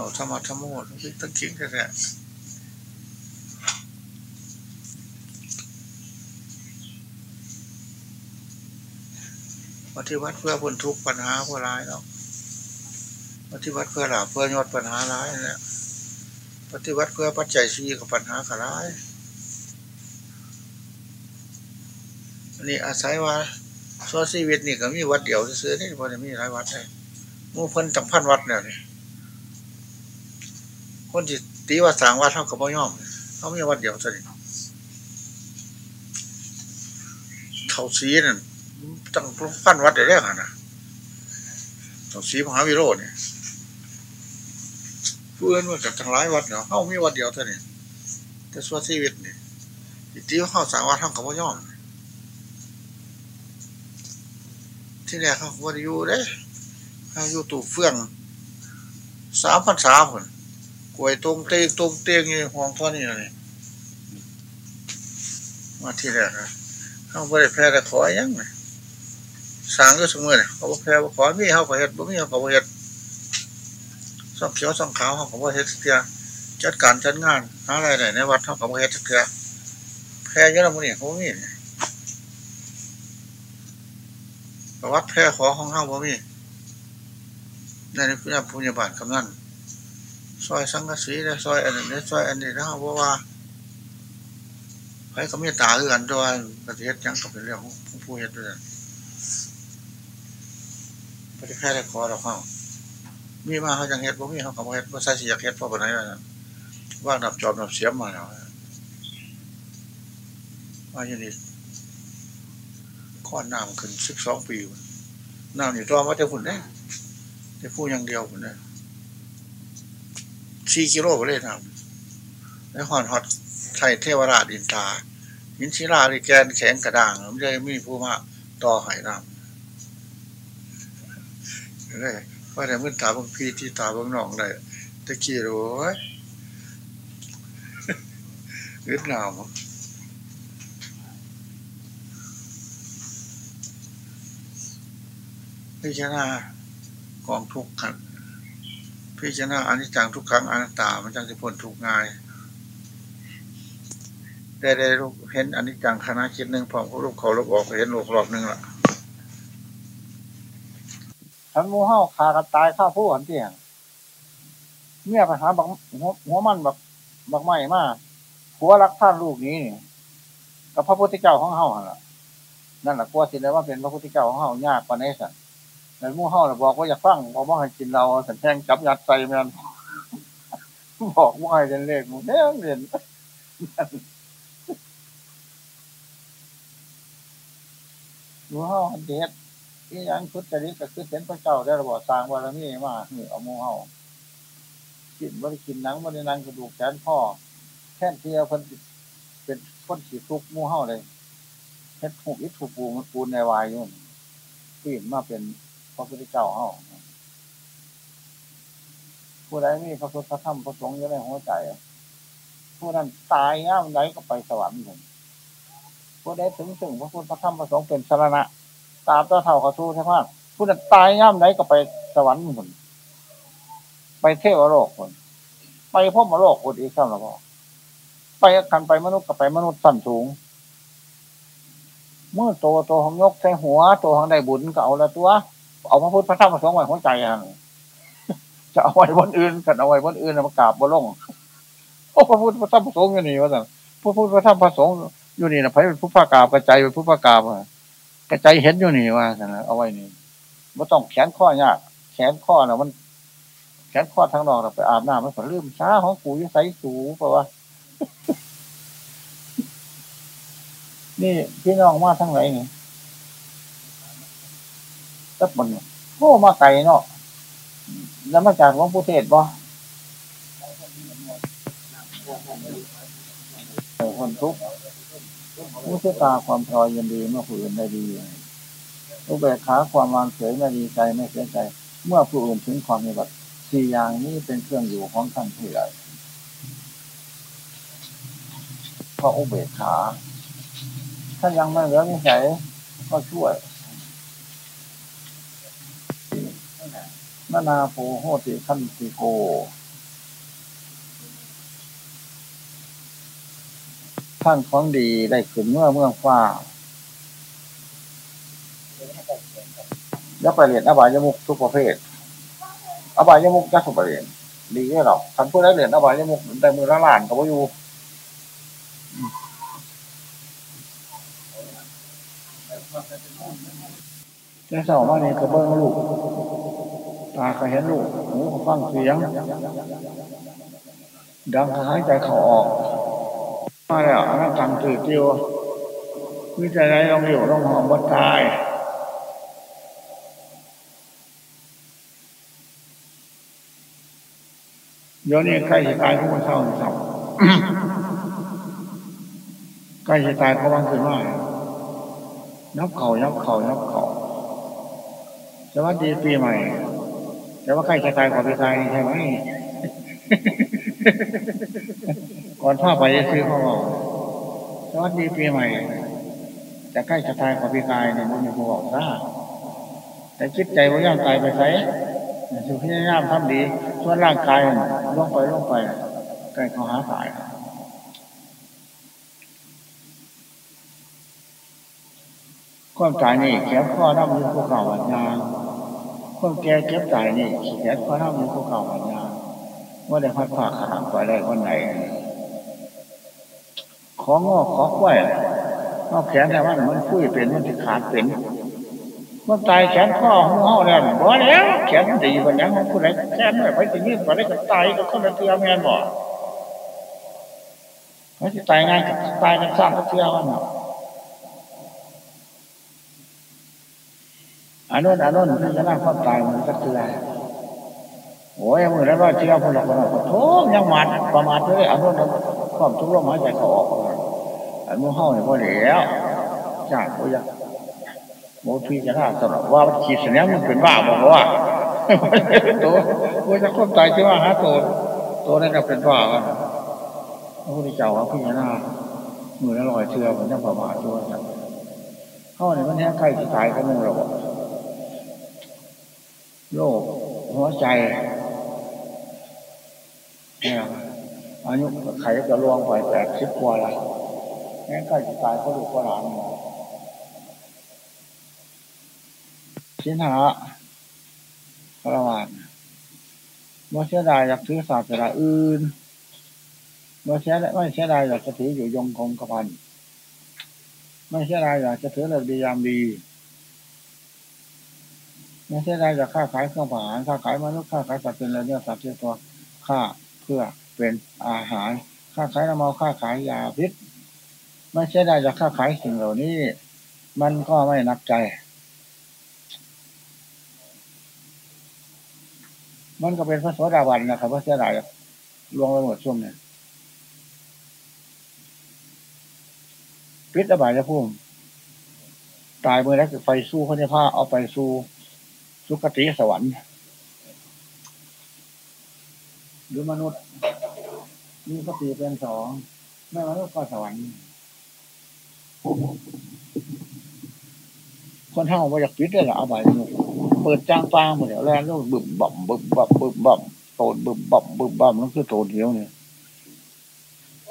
เราธรรมะธรรมโมทั้งทั้งจริงแท้ปฏิบัติเพื่อพ้นทุกปัญหาเพื่อร้ายแล้วปฏิบัติเพื่อหลาเพื่อยอดปัญหาร้ายเนี่ยปฏิบัติเพื่อปัจจัยชีกับปัญหาขร้ายอันนี้อาศัยว่าโซชีวิตนี่ก็มีวัดเดียวซื้อนี่พอจะมีหลายวัดได้มู่เพิ่นจำพันวัดเนี่ย คนที่ตีว่าสางวัดเท่ากับบ่ย่อมเขาไม่วัดเดียวสิเขาสีนั่นตั้งพันวัดได้แล้วนะเขาสีมหาวิโรจน์เนี่ยเพื่อนว่าจากทั้งหลายวัดเนาะเขามีวัดเดียวเท่านี้แต่ส่วนชีวิตนี่ตีว่าเขาสางวัดเท่ากับบ่ย่อมที่แรกเขาวัดอยู่เด้เขาอยู่ตู่เฟื่องสามพันสามคน กวยตรงเตียงตรงเตียงนี่ห้องท่อนี่เลยมาที่แรกนะเขาไม่ได้แพ้แต่ขอยังไงสางก็สมมติเขาบอกแพ้ขอมีเขาขอเห็ดบ่มีเขาขอเห็ดส่องเขียวส่องขาวเขาขอเห็ดเสียจัดการจัดงานหาอะไรไหนในวัดเขาขอเห็ดเสียแพ้เยอะแล้วมึงเนี่ยเขาไม่มีวัดแพ้ขอของเขาบ่มีในนี้คุณผู้ยาบาลคำนั้น ซอยสังกสีและซอยอันนี้ซอยอันนี้นะเพราะว่าใครก็มีตาเอือนด้วยประเทศยังก็เป็นเรื่องของผู้เฮ็ดด้วยประเทศแค่ได้ขอเราเข้ามีมาเขาจังเฮ็ดบ่มีเขาก็บ่เฮ็ดบ่ใส่สิยากเฮ็ดเพราะปานไหนว่างดับจอบดับเสียมมาแล้วว่าอย่างนี้ข้อน้ำขึ้นสิบสองปีน้ำนี่ตัวมาแต่ฝุ่นได้แต่ผู้อย่างเดียวฝุ่นได้ สี่กิโลไปเลยทำแล้วหอนฮอตไทยเทวราชอินทาหินศิลาดิแกนแข็งกระด้างม่ได้มีผู้มาต่อหายน้ำเลยว่าแต่มื่อตาบางพี่ที่ตาบางน้องได้ตะกี้รู้อึดหนาวพิจารณากองทุกข์ขัน พิจารณาอนิจจังทุกครั้งอนัตตา มันจังสิพ้นทุกง่าย ได้ได้ลูกเห็นอนิจจังคณะคิดหนึ่งพร้อมกับลูกเขาลูกออกเห็นลูกรอบหนึ่งละทั้งมูเห่าขากันตายข้าผู้หันเตียงเมียไปหาบักหัวมันบักบักใหม่มากผัวรักท่านลูกนี้นี่กับพระพุทธเจ้าของเฮาหันละนั่นแหละกลัวสิเลยว่าเป็นพระพุทธเจ้าของเฮายากกว่านี้สัน ในมู่เฮาบอกว่าอยากฟังบอกว่าให้กินเราสันแทงจับยัดใส่แมนบอกว่าให้เรียนเลขมันเรียนเรียนมู่เฮาอันเด็ดที่ยังชุดจริตก็คือเห็นพระเจ้าได้ระบอสร้างวารมีมาเหนือเอามู่เฮากินบริกินนังบรินังกระดูกแขนพ่อแท่นเทียเพิ่นเป็นคนขีดทุกมู่เฮาเลยเฮ็ดหูอิฐถูปูมันปูนในวายยุ่นปีนมาเป็น ระพุทธเจ้าเฮาผู้ใดมีพระพุทธธรรมพระสงฆ์อยู่ในหัวใจ ผู้นั้นตายง่ามไหนก็ไปสวรรค์เลยผู้ใดถึงถึงพระพุทธธรรมพระสงฆ์เป็นสรณะ ตามตัวเท่าเขาทูใช่ไหมผู้นั้นตายง่ามไหนก็ไปสวรรค์คนไปเทวโลกคนไปพบมาโลกคนอีกซ้ำหรือเปล่าไปกันไปมนุษย์กับไปมนุษย์สั้นสูงเมื่อโตโตของยกใส่หัวโตของได้บุญก็เอาละตัว เอาพระพุทธพระธรรมพระสงฆ์ไว้หัวใจอะจะเอาไว้บนอื่นกันเอาไว้บนอื่นมากราบบนลงโอ้พระพุทธพระธรรมพระสงฆ์อยู่นี่วะสั่งพระพุทธพระธรรมพระสงฆ์อยู่นี่นะพระเป็นผู้ประกาศกระจายเป็นผู้ประกาศกระจายเห็นอยู่นี่ว่าสั่งเอาไว้นี่ไม่ต้องแขนข้อยากแขนข้อน่ะมัน แขนข้อทางนอกเราไปอาบน้ำมันก็ลืมช้าของปู่ยิ่ใส่สูเพราะว่านี่พี่น้องมาทั้งไหนนี่ ตับมันโอ้มาไก่เนาะแล้วมาจากหลวงปู่เทศบ่คนทุกข์มุสตาความพลอยยินดีเมื่อผู้อื่นได้ดีอุเบกขาความวางเฉยไม่ดีใจไม่เสียใจ เมื่อผู้อื่นถึงความมีบัตสี่อย่างนี้เป็นเครื่องอยู่ของท่านผู้ใหญ่เพราะอุเบกขา ถ้ายังไม่เหลือนิสัยก็ช่วย นานาโพโหติขันติโก ท่านของดีได้ขึ้นเมื่อเมื่อฟ้ายักไปเรียนอบายยมุกทุกประเภท อบายยมุกยักทุกประเภทดีแค่หรอกท่านผู้ได้เรียนอบายยมุกได้มือละล้านกับอยู่จะเศร้ามาเนี่ยกระเบื้องลูก ตาก็เห็นลูกหูก็ฟังเสียง ดังหายใจเขาออก มาแล้วนักการตื่นเตียววิจัยไรลองอยู่ลองหอมบัดตายเดี๋ยวนี้ใกล้จะตายผู้คนเศร้าเศร้าใกล้จะตายเพราะวังขึ้นมานับเข่านับเข่านับเข่าสวัสดีปีใหม่ แต่ว่าใครจะตายก่อนไปตายใช่ไหมก่อนพ่อไปซื้อพ่อบอกสวัสดีปีใหม่จะใกล้จะตายก่อนไปตายเนี่ยมันมีผู้บอกซะแต่คิดใจว่าย่างตายไปใช้สุขที่ย่ามทำดีส่วนร่างกายลงไปลงไปใกล้เขาหาตายความตายนี่แขนข้อน้ำมือภูเขาหันยาง ความแก่เก็บตายนี่แขนข้อน้ำมือภูเขาหันยาว่าได้พัดผ่าขาดไปได้วันไหนของงอกขอกล้วยนอกแขนแต่ว่ามันฟุ้ยเป็นมันจะขาดเป็นมันตายแขนข้อหัวเห่าแล้วบ่แล้วแขนดีกว่านี้ของผู้ใดแขนไม่ไปถึงยืดกว่ได้ก็ตายก็คนละเทือแมนบ่ไม่จะตายง่ายตายกันสร้างก็เทือกันเนาะ อันนู้นอันนู้นที่จะนั่งความตายมันก็คืออะไรโอ้ยมือแล้วว่าเชื่อคนละคนละทุกยังหมัดประมาทเลยอันนู้นความทุกข์ลมหายใจเขาออกอันนู้นเข้าเนี่ยพอแล้วจ้าโอ้ยโมทีจะน่าสำหรับว่าขีดเสัญญามันเป็นบ้าบอกว่าตัวโอ้ยจะคนตายที่ว่าฮะตัวตัวนั่นก็เป็นบ้าอะพระพุทธเจ้าว่าพี่นามือแล้วลอยเชื่อมันยังประมาทตัวยเข้าเนี่ยมันแห้งใกล้จะตายก็มึงเราบอก โรคหัวใจเนี่ยอายุไขจะลวงไปแปดสิบกว่าละแม้ใกล้จะตายเขาดูเขาหลานสินหาพระวานเมื่อเสียดายอยากถือศาสนาอื่นเมื่อเสียไม่เสียดายอยากจะถืออยู่ยงคงกระพันไม่เสียดายอยากจะถือเลิกดียามดี ไม่ใช่ได้จะค่าขายเครื่องผ่านค่าขายมนุษย์ค่าขายสัตว์เป็นอะไรเนี่ยสัตว์ที่ตัวค่าเพื่อเป็นอาหารค่าขายน้ำมันค่าขายยาพิษไม่ใช่ได้จะค่าขายสิ่งเหล่านี้ มันก็ไม่นักใจ มันก็เป็นพระสวสดาวันนะครับพระเสียดายลวงไปหมดช่วงเนี่ยพิษอบายภูมิตายเมื่อไรไปสู้พระเจ้าเอาไปสู้ สุคติสวรรค์ หรือมนุษย์นี่ก็ตีเป็นสองไม่มนุษย์ก็สวรรค์คนเท่าว่าอยากปิดได้หรอเอาไปเปิดจ้างปางหมดแล้วแล้วบึ้มบ่มบึ้มบ่มบึ้มบ่มโตนบึ้มบ่มบึ้มบ่มนั่นคือโตนเดียวเนี่ย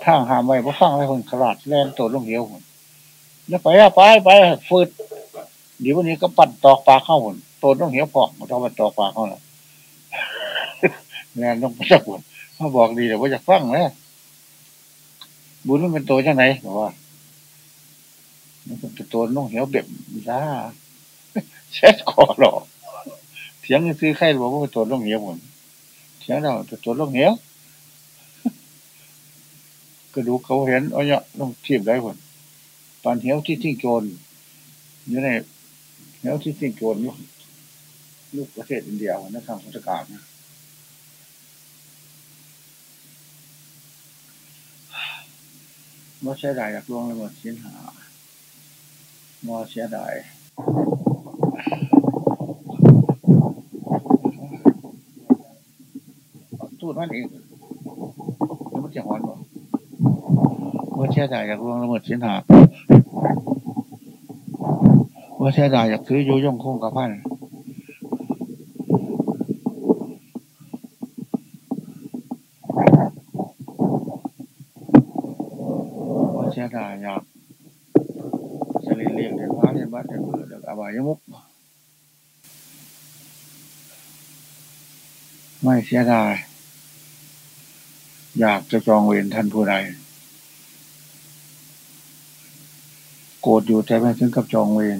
ทางหามไว้เพราะฟังไว้คนขลาดแล่นโตนลงเดียวคนแล้วไปไปไปฟืดเดี๋ยววันนี้ก็ปั่นตอกปลาเข้าคน ตนต้องเหี่ยวพอกต้องปั่นตอปลาเขาน่ะแล่นต้องไปจักคนเขาบอกดีแต่ว่าจะฟังนะบุญมันเป็นตัวจังไหนบอกว่ามันเป็นตัวน้องเหี่ยวเบ็ดจ้าเช็ดคอหรอเถียงซื้อไข่บอกว่าเป็นตัวน้องเหี่ยวหมดเถียงเราตัวน้องเหี่ยวกระดูกเขาเห็นเอาเนี่ยต้องเทียบได้หมตอนเหี่ยวที่ทิ้งโจรอยู่ในเหี่ยวที่ทิ้งโจรอยู่ ลูกประเทศอินเดียนะทางพุทธกาลนะว่าเสียดายอยากลวงละเมิดเสินหาว่าเสียดายตูดมันเองแล้วมันจะหอนบ่ว่าเสียดายอยากลวงละเมิดเสินหาว่าเสียดายอยากซื้อยุยงคงกับพันเสียดายอยากจะเรียนเรียกเรียนพระเรียนบัตรเรียนเบื่อเรียนอบายมุกไม่เสียดาย อยากจะจองเวรท่านผู้ใด โกรธอยู่แต่ไม่ถึงกับจองเวร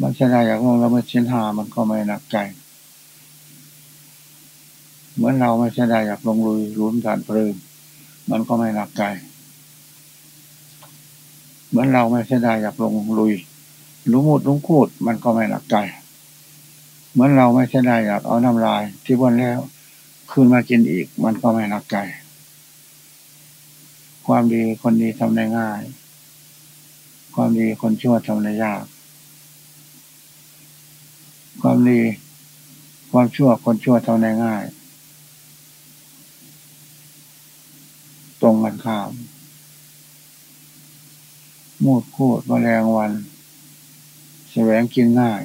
มันเสียดายอยากลงแล้วเมื่อชิ้นหามันก็ไม่หนักใจ เหมือนเราไม่ใช่ได้อยากลงลุยรุนการเพลิงมันก็ไม่หนักใจ เหมือนเราไม่ใช่ได้อยากลงลุยรู้มุดรู้คูดมันก็ไม่หนักใจ เหมือนเราไม่ใช่ได้อยากเอาน้ำลาย ที่บ้นแล้วคืนมากินอีก มันก็ไม่หนักใจ ความดีคนดีทำได้ง่าย ความดีคนชั่วทำได้ยาก ความดี ความชั่วคนชั่วทำได้ง่าย ตรงกันข้ามมูดคูดแมลงวัน แสวงกินง่าย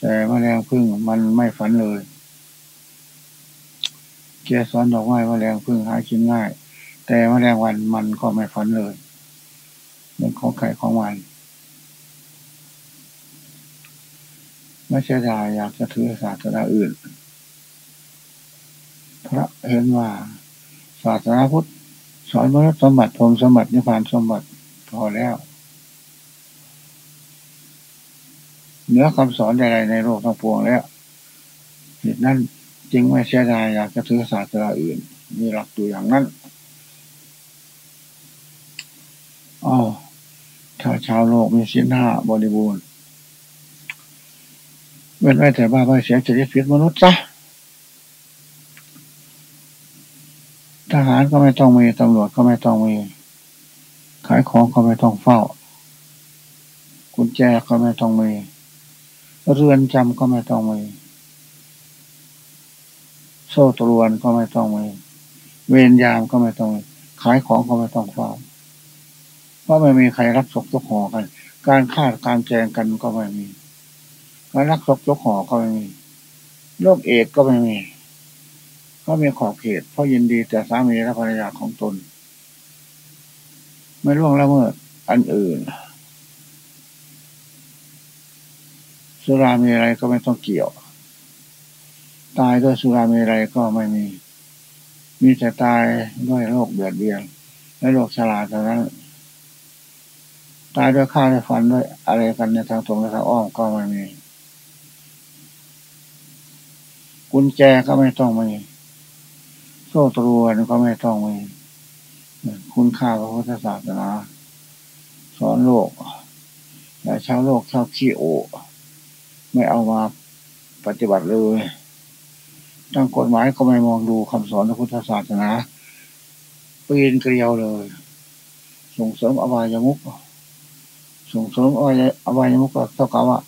แต่มแมลงพึ่งมันไม่ฝันเลยเกสรดอกไม้แมลงพึ่งหากินง่าย แต่มแมลงวันมันก็ไม่ฝันเลยมันของไข่ของมันไม่ใช่ได้อยากจะถือศาสนาอื่น พระเห็นว่า ศาสนาพุทธสอนมนุษย์สมบัติพรมสมบัตินิพพานสมบัติพอแล้วเนื้อคำสอนใดๆในโลกทั้งปวงแล้วเหตุนั้นจึงไม่เสียดายอยากจะถือศาสนาอื่น มีหลักตัวอย่างนั้นอ๋อถ้าชาวโลกมีสิ้นห้าบริบูรณ์เว้นไว้แต่บ้าไม่เสียจริตพิษมนุษย์ซะ ทหารก็ไม่ต้องมีตำรวจก็ไม่ต้องมี ขายของก็ไม่ต้องเฝ้า กุญแจก็ไม่ต้องมี เรือนจำก็ไม่ต้องมี โซ่ตรวนก็ไม่ต้องมี เวรยามก็ไม่ต้องมี ขายของก็ไม่ต้องเฝ้า เพราะไม่มีใครรับศกยกหอกัน การฆ่าการแจงกันก็ไม่มีการรักศกยกหอก็ไม่มี โรคเอดก็ไม่มี ก็มีขอบเขตเพราะยินดีแต่สามีและภรรยาของตน ไม่ล่วงละเมิดอันอื่น สุรามีอะไรก็ไม่ต้องเกี่ยว ตายด้วยสุรามีอะไรก็ไม่มี มีแต่ตายด้วยโรคเบียดเบียนและโรคชราเท่านั้นตายด้วยข้าวด้วยฟันด้วยอะไรกันในทางตรงและทางอ้อมก็ไม่มีกุญแจก็ไม่ต้องมี ซ่ตรวนก็ไม่ต้องมีคุณค่าพระพุทธศาสนา สอนโลกแต่ชาวโลกชาวขี้โอ ไม่เอามาปฏิบัติเลยตั้งกฎหมายก็ไม่มองดูคำสอนพระพุทธศาสนาปีนเกลียวเลย ส่งเสริมอบายมุกส่งเสริมอบายอบายมุกก็เท่ากับว่า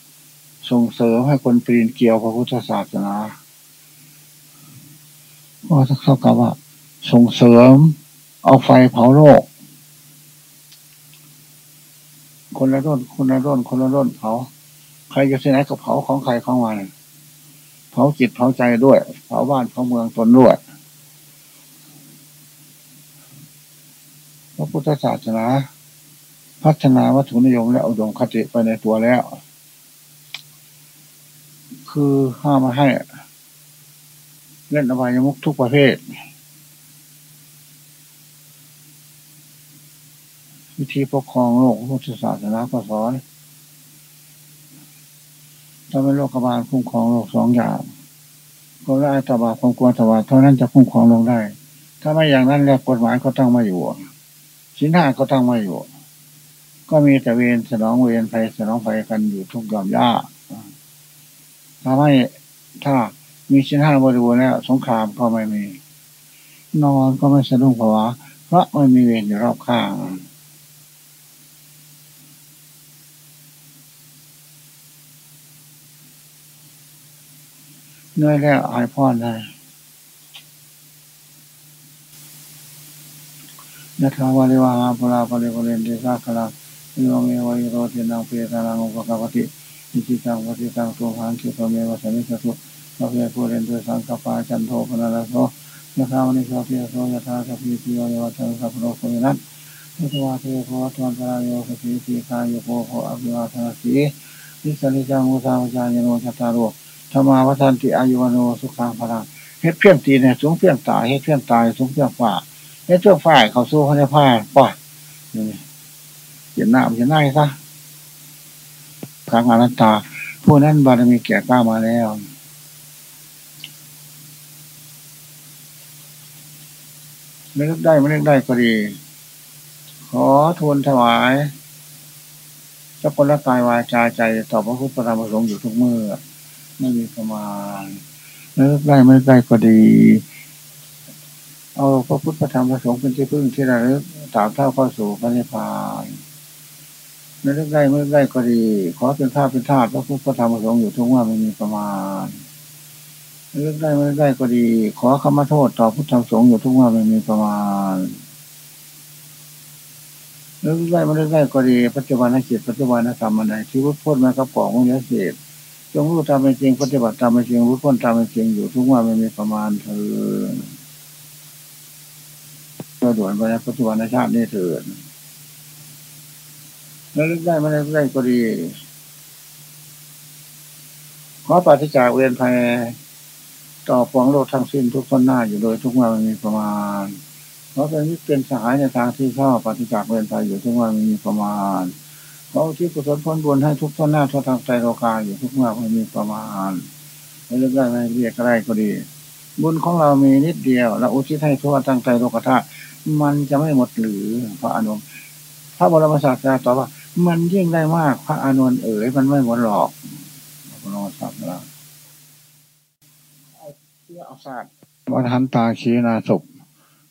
ส่งเสริมให้คนปีนเกลียวพระพุทธศาสนา ก็เท่ากับว่า ส่งเสริม เอาไฟเผาโลก คนละร่นคนละร่นคนละร่นเผาใครจะที่ไหนก็เผาของใครของมันเผาจิตเผาใจด้วย เผาบ้านเผาเมืองตนด้วยพระพุทธศาสนา พัฒนาวัตถุนิยมและอุดมคติไปในตัวแล้ว คือห้ามมาให้ เล่นอบายมุกทุกประเภท วิธีปกครองโลกพุทธศาสนาก็สอนถ้าเป็นโลกบาลคุ้มครองโลกสองอย่างก็ได้ตบาความกลัวตบาเท่านั้นจะคุ้มครองลงได้ ถ้าไม่อย่างนั้นแล้วกฎหมายก็ต้องมาอยู่สินห้าก็ต้องมาอยู่ ก็มีแต่เวรสนองเวรไฟสนองไฟกันอยู่ทุกยอมย่าทำให้ถ้า มีสินห้าบริบูรณ์แล้ว สงครามก็ไม่มี นอนก็ไม่สะดุ้งภาวะเพราะไม่มีเวรอยู่รอบข้างเนื่อยแล้วหายพ่อได้ยะถาวาริวาหาภลาภริภเรนติสาคลาอิโมเมวายโรตินังเปตานังอุปกปติอิจิตังปฏิตังตัวหังคิปเมวสัมิสตุ พระเพภูเรนตุสังกปาจันโทปนาลโสยะถาวนิสเพียโสยะถาสัพพิติโยยวัชสัพโรโควินัสยะถาวาเทโพทวันตรายโยสติสีคายโยโพโพอภิวาทนาสีนิสันิจังมุสาวจายโนจัตตารโรธรรมาวัฏันติอายุวโนสุขังพลังเฮ็ดเพี้ยนตีเนี่ยสูงเพี้ยนตายเฮ็ดเพี้ยนตายสูงเพี้ยนฝ่าเฮ็ดเพี้ยนฝ่ายเขาสู้เขาในผ้าป่ะเห็นหน้าเห็นหน้าซะทางอนัตตาผู้นั้นบารมีแก่กล้ามาแล้ว ไม่เลือกได้ไม่เลือกได้ก็ดี ขอทูลถวายเจ้าคนละกายวาจาใจต่อพระพุทธธรรมประสงค์อยู่ทุกเมื่อไม่มีประมาณเลิกได้ไม่ได้ก็ดี เอาพระพุทธธรรมประสงค์เป็นที่พึ่งที่ระลึกตามเท่าเข้าสู่พระนิพพานเลิกได้ไม่ได้ก็ดี ขอเป็นท่าเป็นท่าพระพุทธธรรมประสงค์อยู่ทุกว่าไม่มีประมาณ เลิกได้ไม่ได้ก็ดี ขอขมาโทษต่อพุทธสงฆ์อยู่ทุกว่าไม่มีประมาณเลิกได้ไม่ได้ก็ดี ปัจจุบันนักจิตปัจจุบันนักธรรมอะไรที่พุทธพูดมากับปองมุญเศษจงรู้ตามเป็นจริงปฏิบัติตามเป็นจริงรู้พ้นตามเป็นจริงอยู่ทุกว่าไม่มีประมาณเถิดก็ด่วนไปในปัจจุบันชาตินี้เถิดแล้วลึกได้ไม่ได้ได้ก็ดี ขอปฏิจจเวียนภาย ต่อฟองโลกทั้งสิ้นทุกคนหน้าอยู่โดยทุกวันมีประมาณ เพราะเป็นวิเป็นสหายในทางที่ชอบปฏิจจเวียนภายอยู่ทุกวันมีประมาณเขาที่กุศลพ้นบุญให้ทุกท่านหน้าทุกทางใจโลกาอยู่ทุกเมื่อไม่มีประมาณไม่เลือกได้ไม่เรียกอะไรก็ดี บุญของเรามีนิดเดียวเราอุทิศให้ทั่วทางใจโลกธาตุมันจะไม่หมดหรือพระอนุพระบรมศาสดาตอบว่า มันยิ่งได้มากพระอนุนเอ๋ยมันไม่หมดหรอกพระบรมศาสดา อศาสตร์วัฏันตาชีนาศพ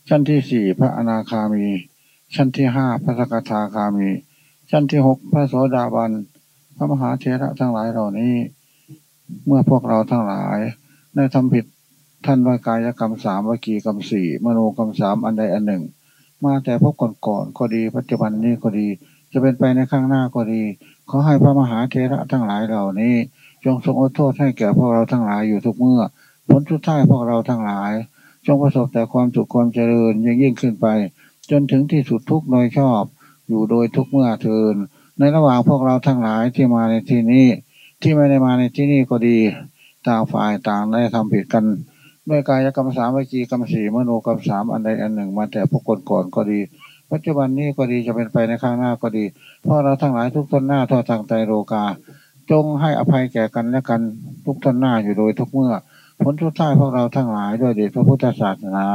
ชั้นที่สี่พระอนาคามี ชั้นที่ห้าพระสกทาคามี ชั้นที่หกพระโสดาบัน พระมหาเทระทั้งหลายเหล่านี้ เมื่อพวกเราทั้งหลายได้ทำผิดท่านว่ากายกรรมสามวิกีกรรมสี่มโนกรรมสามอันใดอันหนึ่ง มาแต่พบก่อนก่อนก็ดี ปัจจุบันนี้ก็ดี จะเป็นไปในข้างหน้าก็ดี ขอให้พระมหาเทระทั้งหลายเหล่านี้ จงทรงอดโทษให้แก่พวกเราทั้งหลายอยู่ทุกเมื่อ ผลสุดท้ายพวกเราทั้งหลาย จงประสบแต่ความสุขความเจริญยิ่งยิ่งขึ้นไป จนถึงที่สุดทุกโดยชอบ อยู่โดยทุกเมื่อเทิน ในระหว่างพวกเราทั้งหลายที่มาในที่นี้ ที่ไม่ได้มาในที่นี้ก็ดีต่างฝ่ายต่างได้ทำผิดกันด้วยกายกรรมสามวิจีกรรมสี่มโนกรรมสามอันใดอันหนึ่งมาแต่พวกคนก่อนก็ดี ปัจจุบันนี้ก็ดีจะเป็นไปในข้างหน้าก็ดีเพราะเราทั้งหลายทุกทนหน้าทอทางใจโลกา จงให้อภัยแก่กันและกันทุกทนหน้าอยู่โดยทุกเมื่อ ผลทุกท่าพวกเราทั้งหลายด้วยเดชพระพุทธศาสนา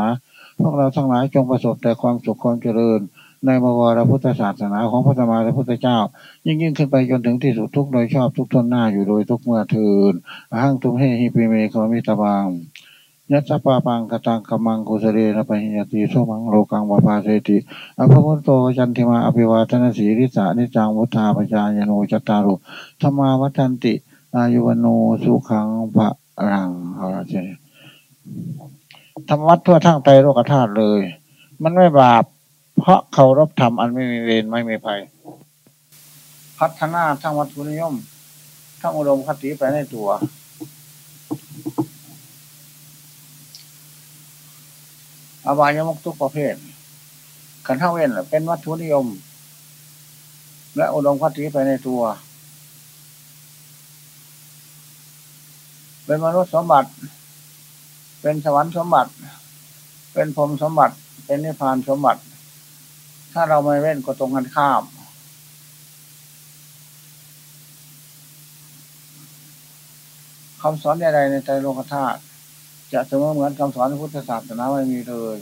พวกเราทั้งหลายจงประสบแต่ความสุขความเจริญ ในบวรพุทธศาสนาของพระธรรมและพุทธเจ้า ยิ่งยิ่งขึ้นไปจนถึงที่สุดทุกโดยชอบทุกทนหน้าอยู่โดยทุกเมื่อเทินอ้างทุมให้ฮิปิเมขมิตาบังยัสปาปังกตังกมังกุสเรนะปัญญติโสมังโลกังวาปาเสติอภพุตโตจันติมาอภิวาทนาสีริสานิจังวุธาปจายโนจตารุธรรมาวัฏันติ อายุวโนสุขังพระ รังเอาละเจธรรมวัดทั่วทั้งไตโลกธาตุเลย มันไม่บาป เพราะเคารพธรรมอันไม่มีเวรไม่มีภัย พัฒนาทั้งวัตถุนิยม ทั้งอุดมคติไปในตัว อบายมุกทุกประเภทขันเท่าเว้นเป็นวัตถุนิยม และอุดมคติไปในตัว เป็นมนุษย์สมบัติ เป็นสวรรค์สมบัติ เป็นพรมสมบัติ เป็นนิพพานสมบัติ ถ้าเราไม่เว้นก็ตรงกันข้าม คำสอนใดๆในใจโลกธาตุจะเสมอเหมือนคำสอนพุทธศาสนาไม่มีเลย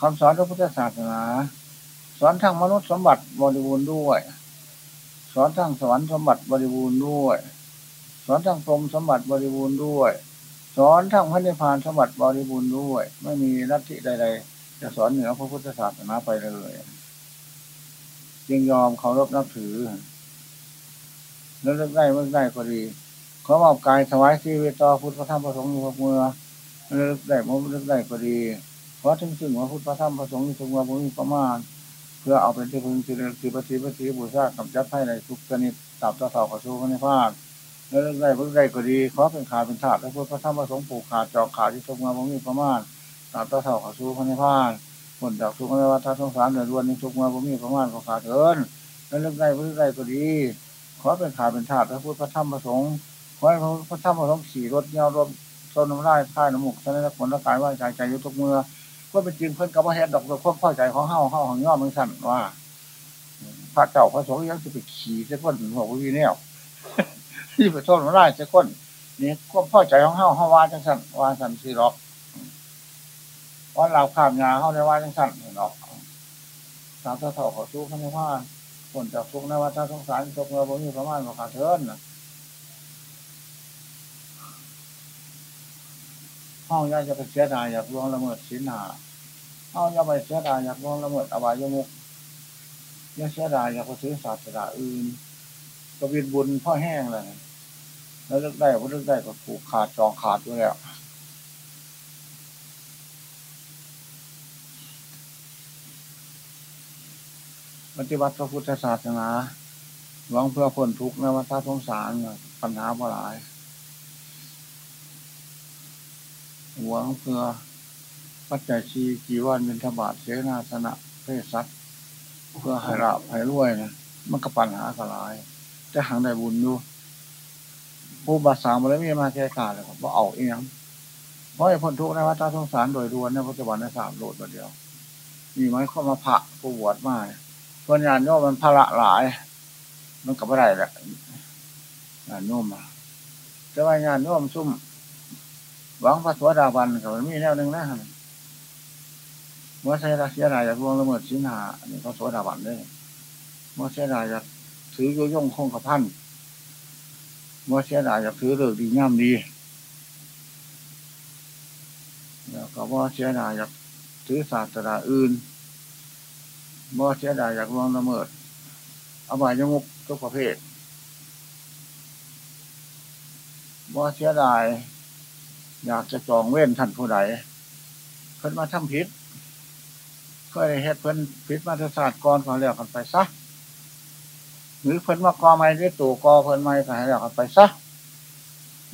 คำสอนพระพุทธศาสนา สอนทั้งมนุษย์สมบัติบริบูรณ์ด้วย สอนทั้งสวรรค์สมบัติบริบูรณ์ด้วย สอนทั้งพรมสมบัติบริบูรณ์ด้วย สอนทั้งพระนิพพานสมบัติบริบูรณ์ด้วย ไม่มีลัทธิใด ๆ จะสอนเหนือพระพุทธศาสนาไปเลยจึงยอมเคารพนับถือ แล้วเลิกได้เมื่อได้ก็ดีขอมอบกายถวายชีวิตต่อพุทธพระธรรมพระสงฆ์อยู่เมื่อเลิกได้เมื่อเลิกได้ก็ดีขอถึงซึ่งว่าพุทธพระธรรมพระสงฆ์ทุกวันพมีประมาณ พื่อเอาเป็นที่พึงที่เรียคือปฏิปฏิบูชากำจัดให้ในทุกชนิดตับต่อเท่าขอสู้พระนิพพานแล้วเลิกได้เพิ่งได้ก็ดีขอเป็นขาเป็นถาดและพุทธพระธรรมพระสงฆ์ผูกขาดจอกขาดที่ทุกวันพมีประมาณตับต่อเท่าขอสู้พระนิพพานผลจากทุกข์ในวัฏสงสารเดือดร้อนในทุกวันพมีประมาณขอขาดเถินแล้วเลิกได้เพิ่งได้ก็ดี ขอเป็นขาเป็นถาดและพุทธพระธรรมพระสงฆ์ขอให้พระธรรมพระสงฆ์ขี่รถเงารถต้นน้ำลายท่ายน้ำมูกท่านได้ผลร่างกายว่าใจใจยุทุกเมื่อ เพื่อเป็นจริงเพื่อนกับว่าเฮ็ดดอกควบเข้าใจของเฮาเฮาของย่อมึงสั่นว่าพระเจ้าพระสงฆ์ยังจะไปขี่เจ้าคนหัววิเนี่ยที่ไปต้นน้ำลายเจ้าคนนี่ควบเข้าใจของเฮาเฮาว่าจังสั่นว่าสั่นสีหรอกว่าเราข้ามยาเฮาในว่าจังสั่นหรอกสามเท่าขอสู้เขาในว่าคนจากทุกในวัฏสงสารทุกเมื่อบ่มีประมาณบ่ขาเทินนะ ห้อย่าจะไปเสียดายอยากล่วงละเมิดศีลหาห้อย่าไปเสียดายอยากล่วงละเมิดอบายมุกอย่าเสียดายอยากไปซื้อศาสนาอื่นก็บินบุญพ่อแห้งเลยแล้วเลิกได้พอเลิกได้ก็ผูกขาดจองขาดด้วยแล้วปฏิบัติพระพุทธศาสนาหวังเพื่อพ้นทุกข์ในวัฏสงสารปัญหาบ่หลาย หวังเพื่อปัจจัยชีจีวันเป็นธบาตเสนาสนะเพศสัตว์เพื่อให้ราบให้รวยนะมันก็ปัญหากระไรแต่หางได้บุญอยู่ผู้บาสามมาแล้วมีมาแก้ขาดเลยครับว่าเอาเองเพราะไอ้พ้นทุกข์ในวัฏสงสารโดยรวนในปัจจุบันในสามโลดเดียว มีไหมเข้ามาผะผู้บวชมาเพราะญาณโยมมันพละหลาย มันกับอะไรแหละญาณโยมมาแต่ว่าญาณโยมซุ่ม หวังพระสวสดาบันกับมีแนวหนึ่งนะเมื่อใช้รักเสียดายจากล่วงละเมิดสินหานนี้พระสวสดาบันได้เมื่อเสียดายจากถือโยยงคงกับพันเมื่อเสียดายจากถือเลือกดีงามดีแล้วก็ว่าเสียดายจากถือศาสตราอื่นเมื่อเสียดายจากล่วงละเมิดอบายยมุกทุกประเภทเมื่อเสียดาย อยากจะจองเว้นท่านผู้ใดเพิ่นมาทำผิดเพื่อให้เพิ่นผิดมาตรศาสตร์ก่อนขอเรียกกันไปซะหรือเพิ่นมากอไม้ด้วยตัวกอเพิ่นไม้ขอเรียกกันไปซะ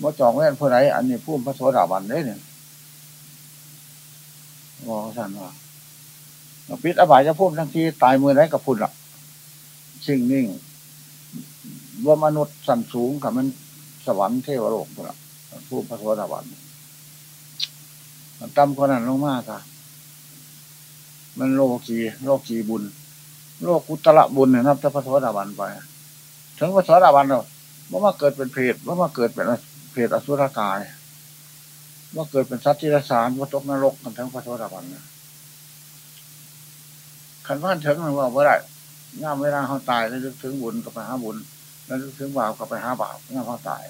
ว่าจองเว้นผู้ใดอันนี้พูดพระโสดาบันได้เนี่ยบอกท่านว่าปิดอบายจะพูดทั้งที่ตายมือไรกับพุ่นละสิ่งนิ่งว่ามนุษย์สันสูงกับมันสวรรค์เทวโลกพุ่นละพูดพระโสดาบัน ต่ำกว่านั้นลงมากค่ะ มันโลกีโลกีบุญ โลกุตละบุญเนี่ยนับจะพระโสดาบันไป ถึงพระโสดาบันเราว่ามาเกิดเป็นเพศว่ามาเกิดเป็นเพศอสุรกาย ว่าเกิดเป็นสัตว์ที่รสารว่าตกนรกกันทั้งพระโสดาบันนะขันพันถึงมันว่าว่าไรง่ามเวลาเขาตายแล้วลึกถึงบุญกับไปหาบุญ แล้วลึกถึงบาปกับไปหาบาปง่ามเขาตาย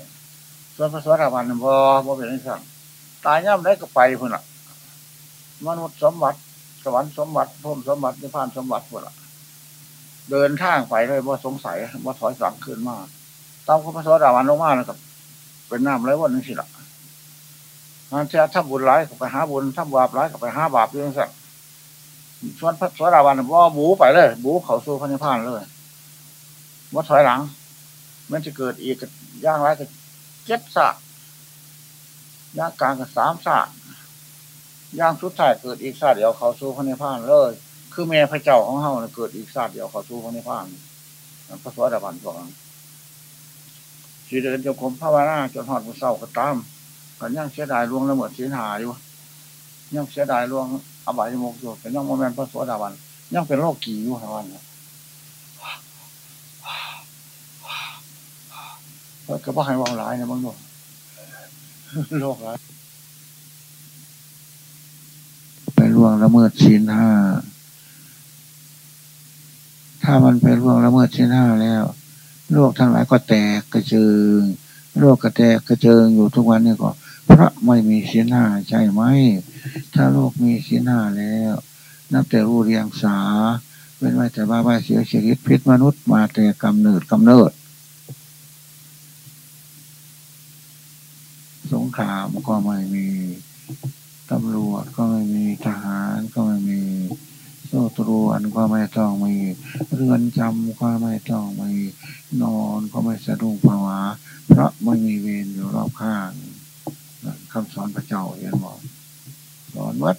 ส่วนพระสวัสดิบาลบ่บ่เป็นสั่ง ตายย่ำได้ก็ไปพุ่นละมนุษย์สมบัติ สวรรค์สมบัติพรมสมบัตินิพพานสมบัติพุ่นละเดินทางไปเลยว่าสงสัยว่าถอยหลังขึ้นมากตามพระสวัสดิบาลลงมาแล้วกับเป็นน้ำไรวันนี้สิละงานเช้าทำบุญร้ายกับไปหาบุญทำบาปร้ายกับไปหาบาปเรื่องสั่งส่วนพระสวัสดิบาลว่าบูไปเลย บูเขาสู่พระนิพพานเลยว่าถอยหลัง มันจะเกิดอีกย่างไรก็เจ็ดสะ ย่างกลางกับสามสะย่างสุดท้ายเกิดอีกสาเดียวเขาสู้พระนิพพานเลย คือแม่พระเจ้าของเฮาเกิดอีกสาเดียวเขาสู้พระนิพพานพระสวัสดิบาลบอกสีเดินจงกรมภาวนาจนหอดมือเศร้าก็ตามกันย่างเสียดายล่วงละเมิดศีลหาอยู่ย่างเสียดายล่วงอบายมุกอยู่แต่ย่างโมเมนต์พระสวัสดิบาลย่างเป็นโรคกี่อยู่ทั้งวันก็บ่ให้วางหลายนะบางดู ลกร้ายไปล่วงละเมิดศีลห้า ถ้ามันไปล่วงละเมิดศีลห้าแล้ว โลกทั้งหลายก็แตกกระเจิง โลกก็แตกกระเจิงอยู่ทุกวันนี้ก็เพราะไม่มีศีลห้าใช่ไหม ถ้าโลกมีศีลห้าแล้ว นับแต่รู้เรียงสาเป็นไว้แต่บ้าบ้าเสียชีวิตพิษมนุษย์มาแต่กำเนิดกำเนิดสง ครามก็ไม่มีตำรวจก็ไม่มีทหารก็ไม่มีโซ่ตรวนก็ไม่ต้องมี เรือนจำก็ไม่ต้องมีนอนก็ไม่สะดุ้งภาวะเพราะไม่มีเวรอยู่รอบข้างคำสอนพระเจ้าเรียนบอกสอนวัด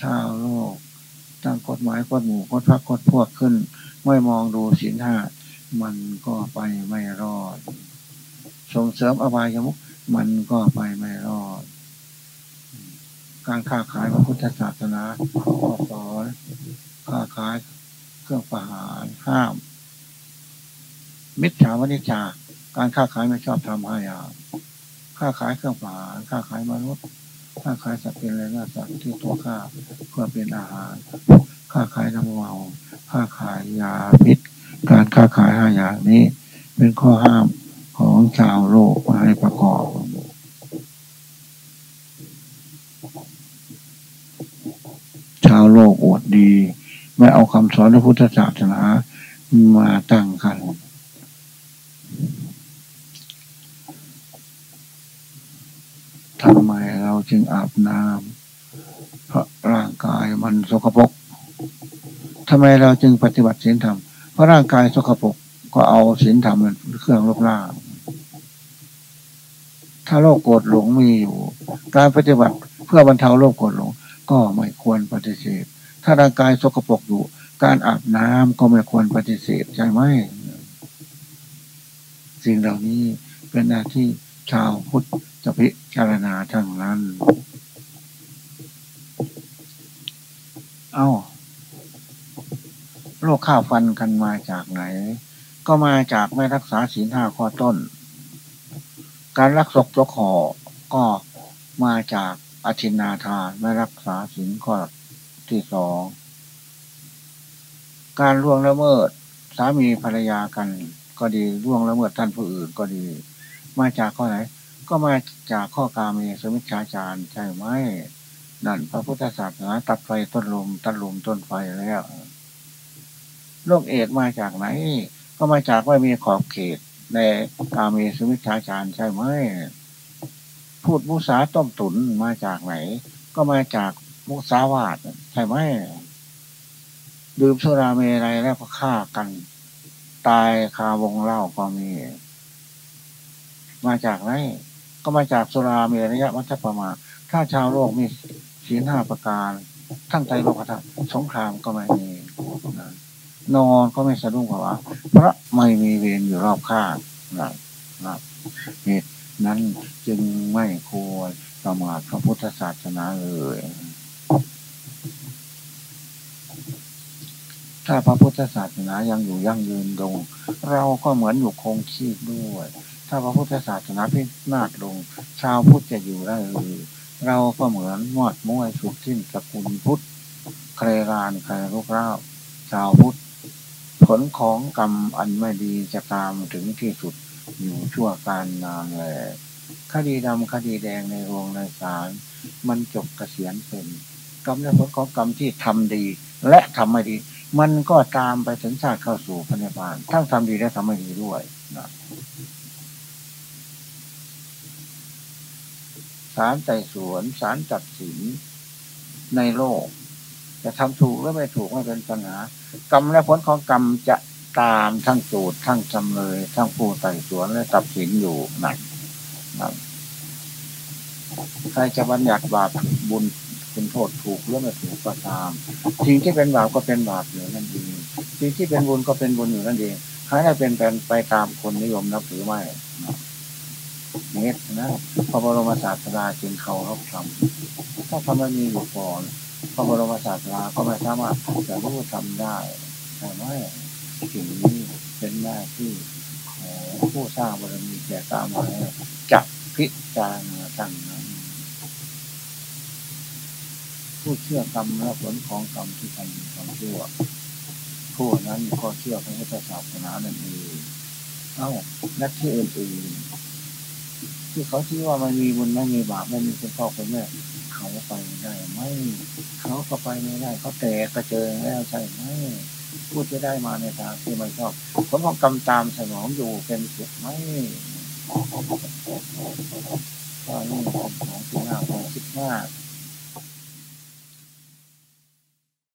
ชาวโลกตั้งกฎหมายกฎหมู่กฎพักกฎพวกขึ้น ไม่มองดูสินห้ามันก็ไปไม่รอด ส่งเสริมอบายมุก มันก็ไปไม่รอด การค้าขายพระพุทธศาสนาก็สอนค้าขายเครื่องประหารห้าม มิจฉาวณิจาการค้าขายไม่ชอบทำห้าอย่างค้าขายเครื่องประหารค้าขายมนุษย์ค้าขายสัตว์เป็นอะไรน่าสัตว์ที่ตัวข้าเพื่อเป็นอาหารค้าขายน้ำเมาค้าขายยาพิษ การค้าขายห้าอย่างนี้ เป็นข้อห้าม ของชาวโลกมาให้ประกอบ ชาวโลกอวดดี ไม่เอาคำสอนพระพุทธศาสนามาตั้งกัน ทำไมเราจึงอาบน้ำเพราะร่างกายมันสกปรกทำไมเราจึงปฏิบัติศีลธรรม เพราะร่างกายสกปรกก็เอาศีลธรรมเป็นเครื่องลบล้าง ถ้าโรคโกรธหลงมีอยู่ การปฏิบัติเพื่อบรรเทาโรคโกรธหลง ก็ไม่ควรปฏิเสธ ถ้าร่างกายสกปรกอยู่ การอาบน้ำก็ไม่ควรปฏิเสธใช่ไหมสิ่งเหล่านี้เป็นหน้าที่ชาวพุทธจะพิจารณาทั้งนั้น เอา้า โรคข้าวฟันกันมาจากไหน ก็มาจากไม่รักษาศีลห้าข้อต้น การรักศกจกหอก็มาจากอธินาทานไม่รักษาศีลข้อที่สอง การล่วงละเมิด สามีภรรยากัน ก็ดีล่วงละเมิดท่านผู้อื่นก็ดี มาจากข้อไหน ก็มาจากข้อกาเมสมิชาจารใช่ไหมนั่นพระพุทธศาสนาตัดไฟต้นลมตัดลมต้นไฟแล้วโรคเอดมาจากไหน ก็มาจากว่ามีขอบเขต ในกาเมสุมิชาจารใช่ไหมพูดมุสาต้มตุนมาจากไหน ก็มาจากมุสาวาทใช่ไหมดื่มสุราเมรัยแล้วก็ฆ่ากัน ตายคาวงเล่าก็มี มาจากไหนก็มาจากสุราเมรยะมัชปมา ถ้าชาวโลกมีศีลห้าประการ ทั้งใจโลกธาตุสงครามก็ไม่มี นอนก็ไม่สะดุ้งภาวะเพราะไม่มีเวรอยู่รอบข้างนะครับเหตุนั้นจึงไม่ควรประมาทพระพุทธศาสนาเลยถ้าพระพุทธศาสนายังอยู่ยั่งยืนลงเราก็เหมือนอยู่คงชีพด้วย ถ้าพระพุทธศาสนาพินาศลง ชาวพุทธจะอยู่ได้หรือเราก็เหมือนมอดม้วยสุดทิ้นสกุลพุทธใครรานใครลูกเล่าชาวพุทธ ผลของกรรมอันไม่ดีจะตามถึงที่สุดอยู่ชั่วการนานแลคดีดำคดีแดงในโรงในศาลมันจบเกษียณเป็นกรรมและผลของกรรมที่ทำดี และทำไม่ดี มันก็ตามไปถึงชาติเข้าสู่พระนิพพานทั้งทำดีและทำไม่ดีด้วยนะศาลไต่สวนศาลตัดสินในโลก จะทำถูกหรือไม่ถูกไม่เป็นปัญหากรรมและผลของกรรมจะตามทั้งโจทย์ทั้งจำเลย ทั้งผู้ไต่สวนและตัดสินอยู่นั่นนั่นใครจะบัญญัติบาปบุญเป็นโทษถูกหรือไม่ถูกก็ตามสิ่งที่เป็นบาปก็เป็นบาปอยู่นั่นเองสิ่งที่เป็นบุญก็เป็นบุญอยู่นั่นเองใครได้เป็นไปไปตามคนนิยมนับถือไม่เนี่ยนะพระบรมศาสดาจึงเขารับทำถ้าทำมันมีอยู่ก่อน พระบรมศาสดาก็ไม่สามารถจะรู้ทำได้แต่ไม่สิ่งนี้เป็นหน้าที่ผู้สร้างบารมีแก่ตามมาจะพิจารณาตั้งนั้นผู้เชื่อกรรมและผลของกรรมที่ทำดีทำชั่วผู้นั้นก็เชื่อพระพุทธศาสนานั่นเองเอ้าและที่อื่นๆที่เขาที่ว่ามันมีบุญไม่มีบาปไม่มีคุณพ่อคุณแม่ เขาไปได้ไหมเขาก็ไปไม่ได้เขาแตกกระเจิงแล้วใช่ไหมผู้ที่ได้มาในทางที่ไม่ชอบผลของกรรมตามสนองอยู่เป็นสุขไหมก็นี่เป็นของที่น่าคิดมาก